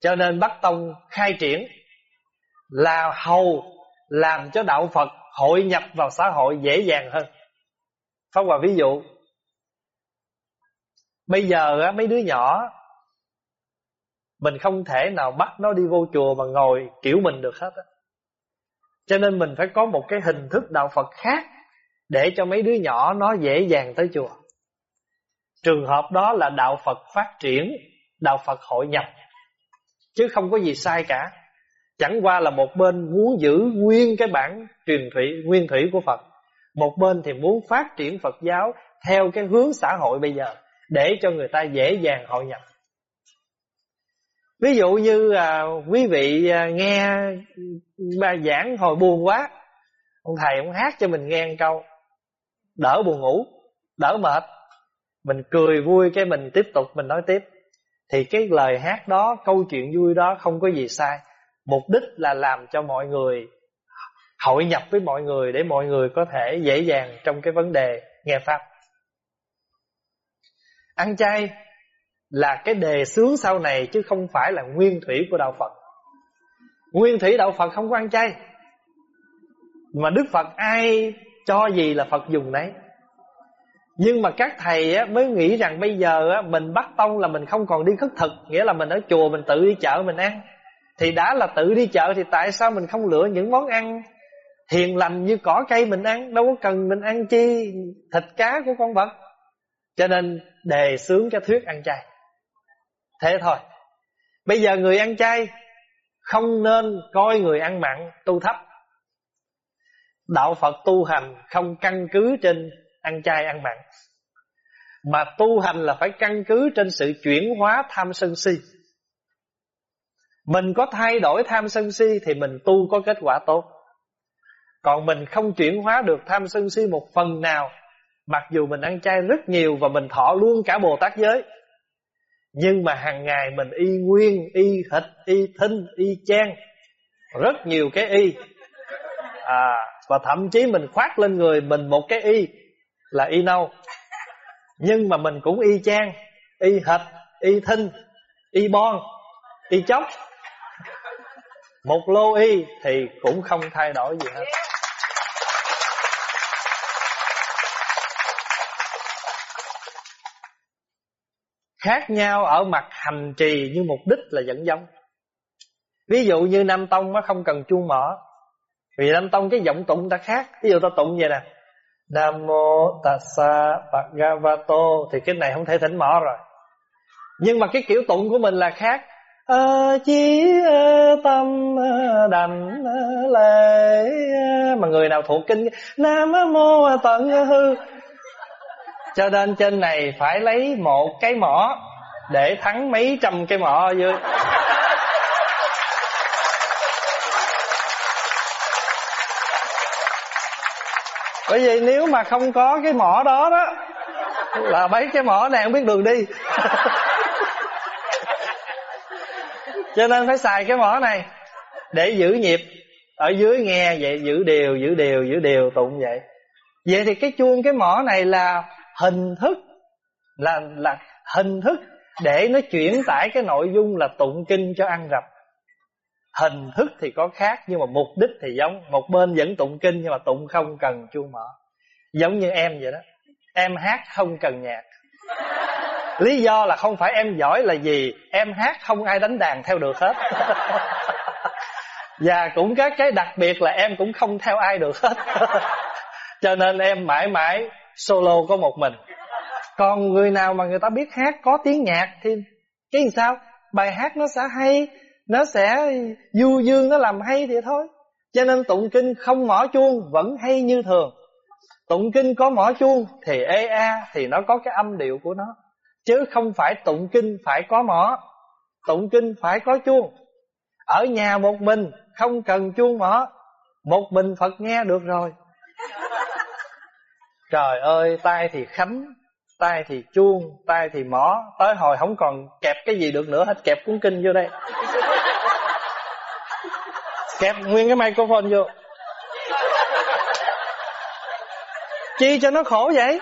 Cho nên Bắc Tông khai triển Là hầu Làm cho đạo Phật hội nhập vào xã hội dễ dàng hơn. Pháp Hòa ví dụ. Bây giờ á, mấy đứa nhỏ Mình không thể nào bắt nó đi vô chùa Mà ngồi kiểu mình được hết á. Cho nên mình phải có một cái hình thức đạo Phật khác Để cho mấy đứa nhỏ nó dễ dàng tới chùa. Trường hợp đó là đạo Phật phát triển Đạo Phật hội nhập Chứ không có gì sai cả. Chẳng qua là một bên muốn giữ nguyên cái bản truyền thủy nguyên thủy của Phật. Một bên thì muốn phát triển Phật giáo Theo cái hướng xã hội bây giờ Để cho người ta dễ dàng hội nhập. Ví dụ như à, quý vị à, nghe ba giảng hồi buồn quá Ông thầy ông hát cho mình nghe một câu Đỡ buồn ngủ Đỡ mệt. Mình cười vui cái mình tiếp tục mình nói tiếp. Thì cái lời hát đó Câu chuyện vui đó không có gì sai. Mục đích là làm cho mọi người Hội nhập với mọi người Để mọi người có thể dễ dàng Trong cái vấn đề nghe Pháp. Ăn chay Là cái đề xướng sau này Chứ không phải là nguyên thủy của Đạo Phật. Nguyên thủy Đạo Phật không có ăn chay. Mà Đức Phật ai cho gì là Phật dùng đấy nhưng mà các thầy á, mới nghĩ rằng bây giờ á, mình bắt tông là mình không còn đi khất thực Nghĩa là mình ở chùa mình tự đi chợ mình ăn. Thì đã là tự đi chợ thì tại sao mình không lựa những món ăn Hiền lành như cỏ cây mình ăn, Đâu có cần mình ăn chi, thịt cá của con vật. Cho nên đề xướng cái thuyết ăn chay. Thế thôi. Bây giờ người ăn chay Không nên coi người ăn mặn tu thấp. Đạo Phật tu hành không căn cứ trên ăn chay ăn mặn. Mà tu hành là phải căn cứ trên sự chuyển hóa tham sân si. Mình có thay đổi tham sân si Thì mình tu có kết quả tốt. Còn mình không chuyển hóa được tham sân si một phần nào Mặc dù mình ăn chay rất nhiều Và mình thọ luôn cả Bồ Tát giới. Nhưng mà hàng ngày mình y nguyên, y hịch, y thinh, y chan Rất nhiều cái y. À, Và thậm chí mình khoát lên người mình một cái y là y nâu. Nhưng mà mình cũng y chang y hệt y thinh y bon y chóc. Một lô y thì cũng không thay đổi gì hết. Khác nhau ở mặt hành trì nhưng mục đích là vẫn giống ví dụ như nam tông nó không cần chuông mỏ vì nam tông cái giọng tụng ta khác ví dụ ta tụng vậy nè Nam mô tassa bhagavato thì cái này không thể thỉnh mỏ rồi. Nhưng mà cái kiểu tụng của mình là khác. À, chí tâm đành lễ mà người nào thuộc kinh Nam mô tận hư cho nên trên này phải lấy một cái mỏ để thắng mấy trăm cái mỏ ở dưới. Bởi vì nếu mà không có cái mỏ đó đó, là mấy cái mỏ này không biết đường đi. Cho nên phải xài cái mỏ này để giữ nhịp. Ở dưới nghe vậy, giữ đều giữ đều giữ đều, tụng vậy. Vậy thì cái chuông cái mỏ này là hình thức, là là hình thức để nó chuyển tải cái nội dung là tụng kinh cho ăn rập. Hình thức thì có khác, nhưng mà mục đích thì giống, một bên vẫn tụng kinh nhưng mà tụng không cần chuông mở. Giống như em vậy đó, em hát không cần nhạc. Lý do là không phải em giỏi là gì, em hát không ai đánh đàn theo được hết. Và cũng các cái đặc biệt là em cũng không theo ai được hết. Cho nên em mãi mãi solo có một mình. Còn người nào mà người ta biết hát có tiếng nhạc thì cái sao? Bài hát nó sẽ hay, nó sẽ du dương, nó làm hay thì thôi. Cho nên tụng kinh không mỏ chuông, vẫn hay như thường. Tụng kinh có mỏ chuông thì ê a thì nó có cái âm điệu của nó. Chứ không phải tụng kinh phải có mỏ, tụng kinh phải có chuông. Ở nhà một mình không cần chuông mỏ, một mình phật nghe được rồi trời ơi, tay thì khánh, tay thì chuông, tay thì mỏ. Tới hồi không còn kẹp cái gì được nữa, hết kẹp cuốn kinh vô đây. Kẹp nguyên cái microphone vô. Chi cho nó khổ vậy?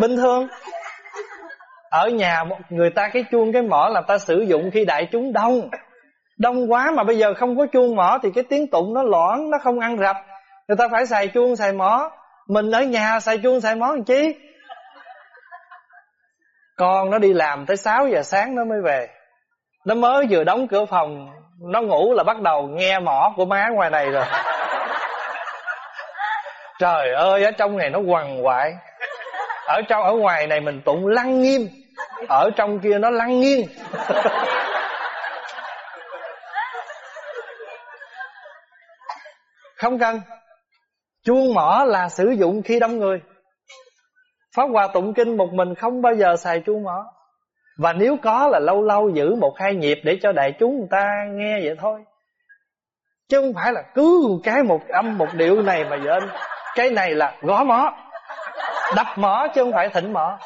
Bình thường. Ở nhà người ta cái chuông, cái mỏ là ta sử dụng khi đại chúng đông. Đông quá mà bây giờ không có chuông mỏ thì cái tiếng tụng nó loãng, nó không ăn rập người ta phải xài chuông, xài mỏ. Mình ở nhà xài chuông, xài mỏ làm chi? Con nó đi làm tới 6 giờ sáng nó mới về. Nó mới vừa đóng cửa phòng, nó ngủ là bắt đầu nghe mỏ của má ngoài này rồi. Trời ơi, ở trong này nó quằn quại. Ở trong, ở ngoài này mình tụng lăng nghiêm. Ở trong kia nó lăng nghiêng. Không cần chuông mỏ là sử dụng khi đông người. Pháp hòa tụng kinh một mình không bao giờ xài chuông mỏ và nếu có là lâu lâu giữ một hai nhịp để cho đại chúng người ta nghe vậy thôi. Chứ không phải là cứ một cái một âm một điệu này mà giờ cái này là gõ mỏ đập mỏ chứ không phải thỉnh mỏ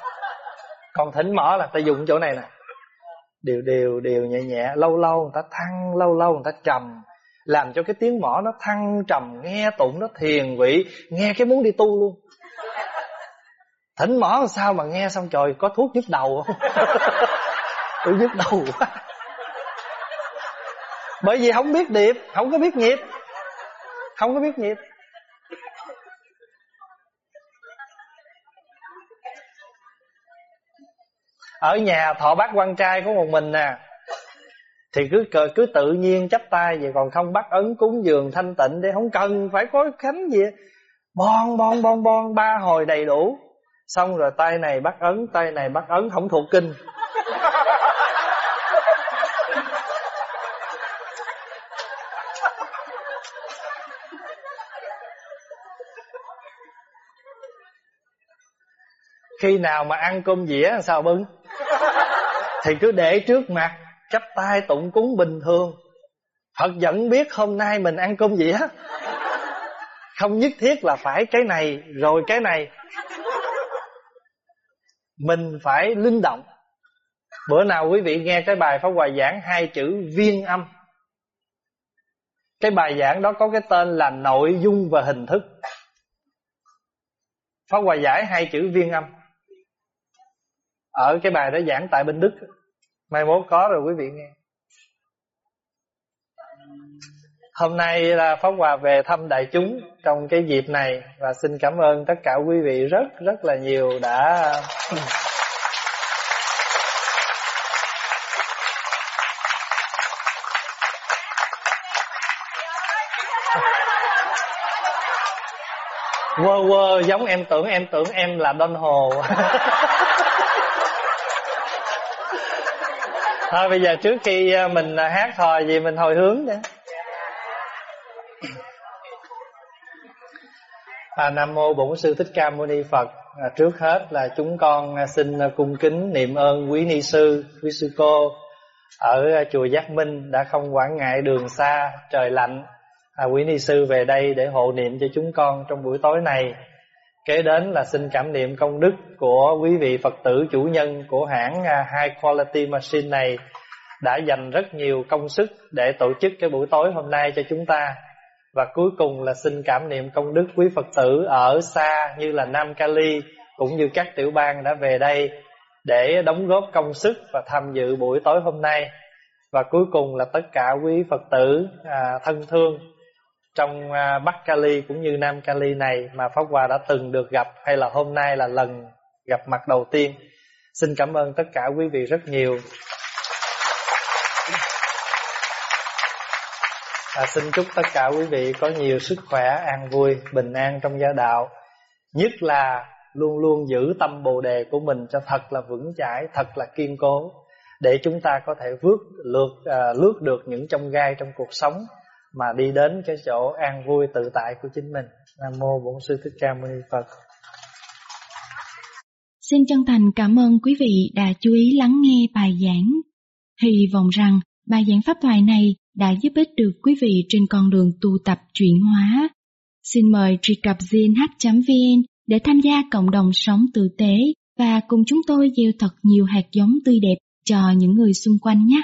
còn thỉnh mỏ là ta dùng chỗ này nè. Đều đều đều nhẹ nhẹ. Lâu lâu người ta thăng, lâu lâu người ta trầm làm cho cái tiếng mỏ nó thăng trầm, nghe tụng nó thiền vị, nghe cái muốn đi tu luôn. Thỉnh mỏ sao mà nghe xong trời, có thuốc nhức đầu không? Tôi nhức đầu quá. Bởi vì không biết điệp, không có biết nhịp không có biết nhịp ở nhà thọ bác quan trai của một mình nè thì cứ cứ tự nhiên chắp tay vậy, còn không bắt ấn cúng dường thanh tịnh để không cần phải có khánh gì. Bon bon bon bon, ba hồi đầy đủ. Xong rồi tay này bắt ấn, tay này bắt ấn, không thuộc kinh. Khi nào mà ăn cơm dĩa, sao bưng? Thì cứ để trước mặt chắp tay tụng cúng bình thường. Phật vẫn biết hôm nay mình ăn cơm dĩa Không nhất thiết là phải cái này, rồi cái này. Mình phải linh động. Bữa nào quý vị nghe cái bài Pháp Hòa giảng hai chữ viên âm. Cái bài giảng đó có cái tên là nội dung và hình thức. Pháp Hòa giải hai chữ viên âm. Ở cái bài đó giảng tại bên Đức. Mai mốt có rồi quý vị nghe. Hôm nay là Pháp Hòa về thăm đại chúng trong cái dịp này Và xin cảm ơn tất cả quý vị rất rất là nhiều đã Quơ quơ giống em tưởng em tưởng em là Don Hồ. Thôi bây giờ trước khi à, mình à, hát thò gì mình hồi hướng nữa À, Nam mô Bổn sư Thích Ca Mâu Ni Phật. À, trước hết là chúng con xin cung kính niệm ơn quý ni sư, quý sư cô ở chùa Giác Minh đã không quản ngại đường xa, trời lạnh. À, quý ni sư về đây để hộ niệm cho chúng con trong buổi tối này. Kế đến là xin cảm niệm công đức của quý vị Phật tử chủ nhân của hãng à, High Quality Machine này đã dành rất nhiều công sức để tổ chức cái buổi tối hôm nay cho chúng ta. Và cuối cùng là xin cảm niệm công đức quý Phật tử ở xa như là Nam Cali cũng như các tiểu bang đã về đây để đóng góp công sức và tham dự buổi tối hôm nay. Và cuối cùng là tất cả quý Phật tử à, thân thương trong à, Bắc Cali cũng như Nam Cali này mà Pháp Hòa đã từng được gặp hay là hôm nay là lần gặp mặt đầu tiên. Xin cảm ơn tất cả quý vị rất nhiều. À, xin chúc tất cả quý vị có nhiều sức khỏe, an vui, bình an trong gia đạo. Nhất là luôn luôn giữ tâm bồ đề của mình cho thật là vững chãi, thật là kiên cố để chúng ta có thể vượt lượt à, lướt được những trong gai trong cuộc sống mà đi đến cái chỗ an vui tự tại của chính mình. Nam mô Bổn sư Thích Ca Mâu Ni Phật. Xin chân thành cảm ơn quý vị đã chú ý lắng nghe bài giảng. Hy vọng rằng bài giảng pháp thoại này đã giúp ích được quý vị trên con đường tu tập chuyển hóa. Xin mời truy cập gnh.vn để tham gia cộng đồng sống tử tế và cùng chúng tôi gieo thật nhiều hạt giống tươi đẹp cho những người xung quanh nhé.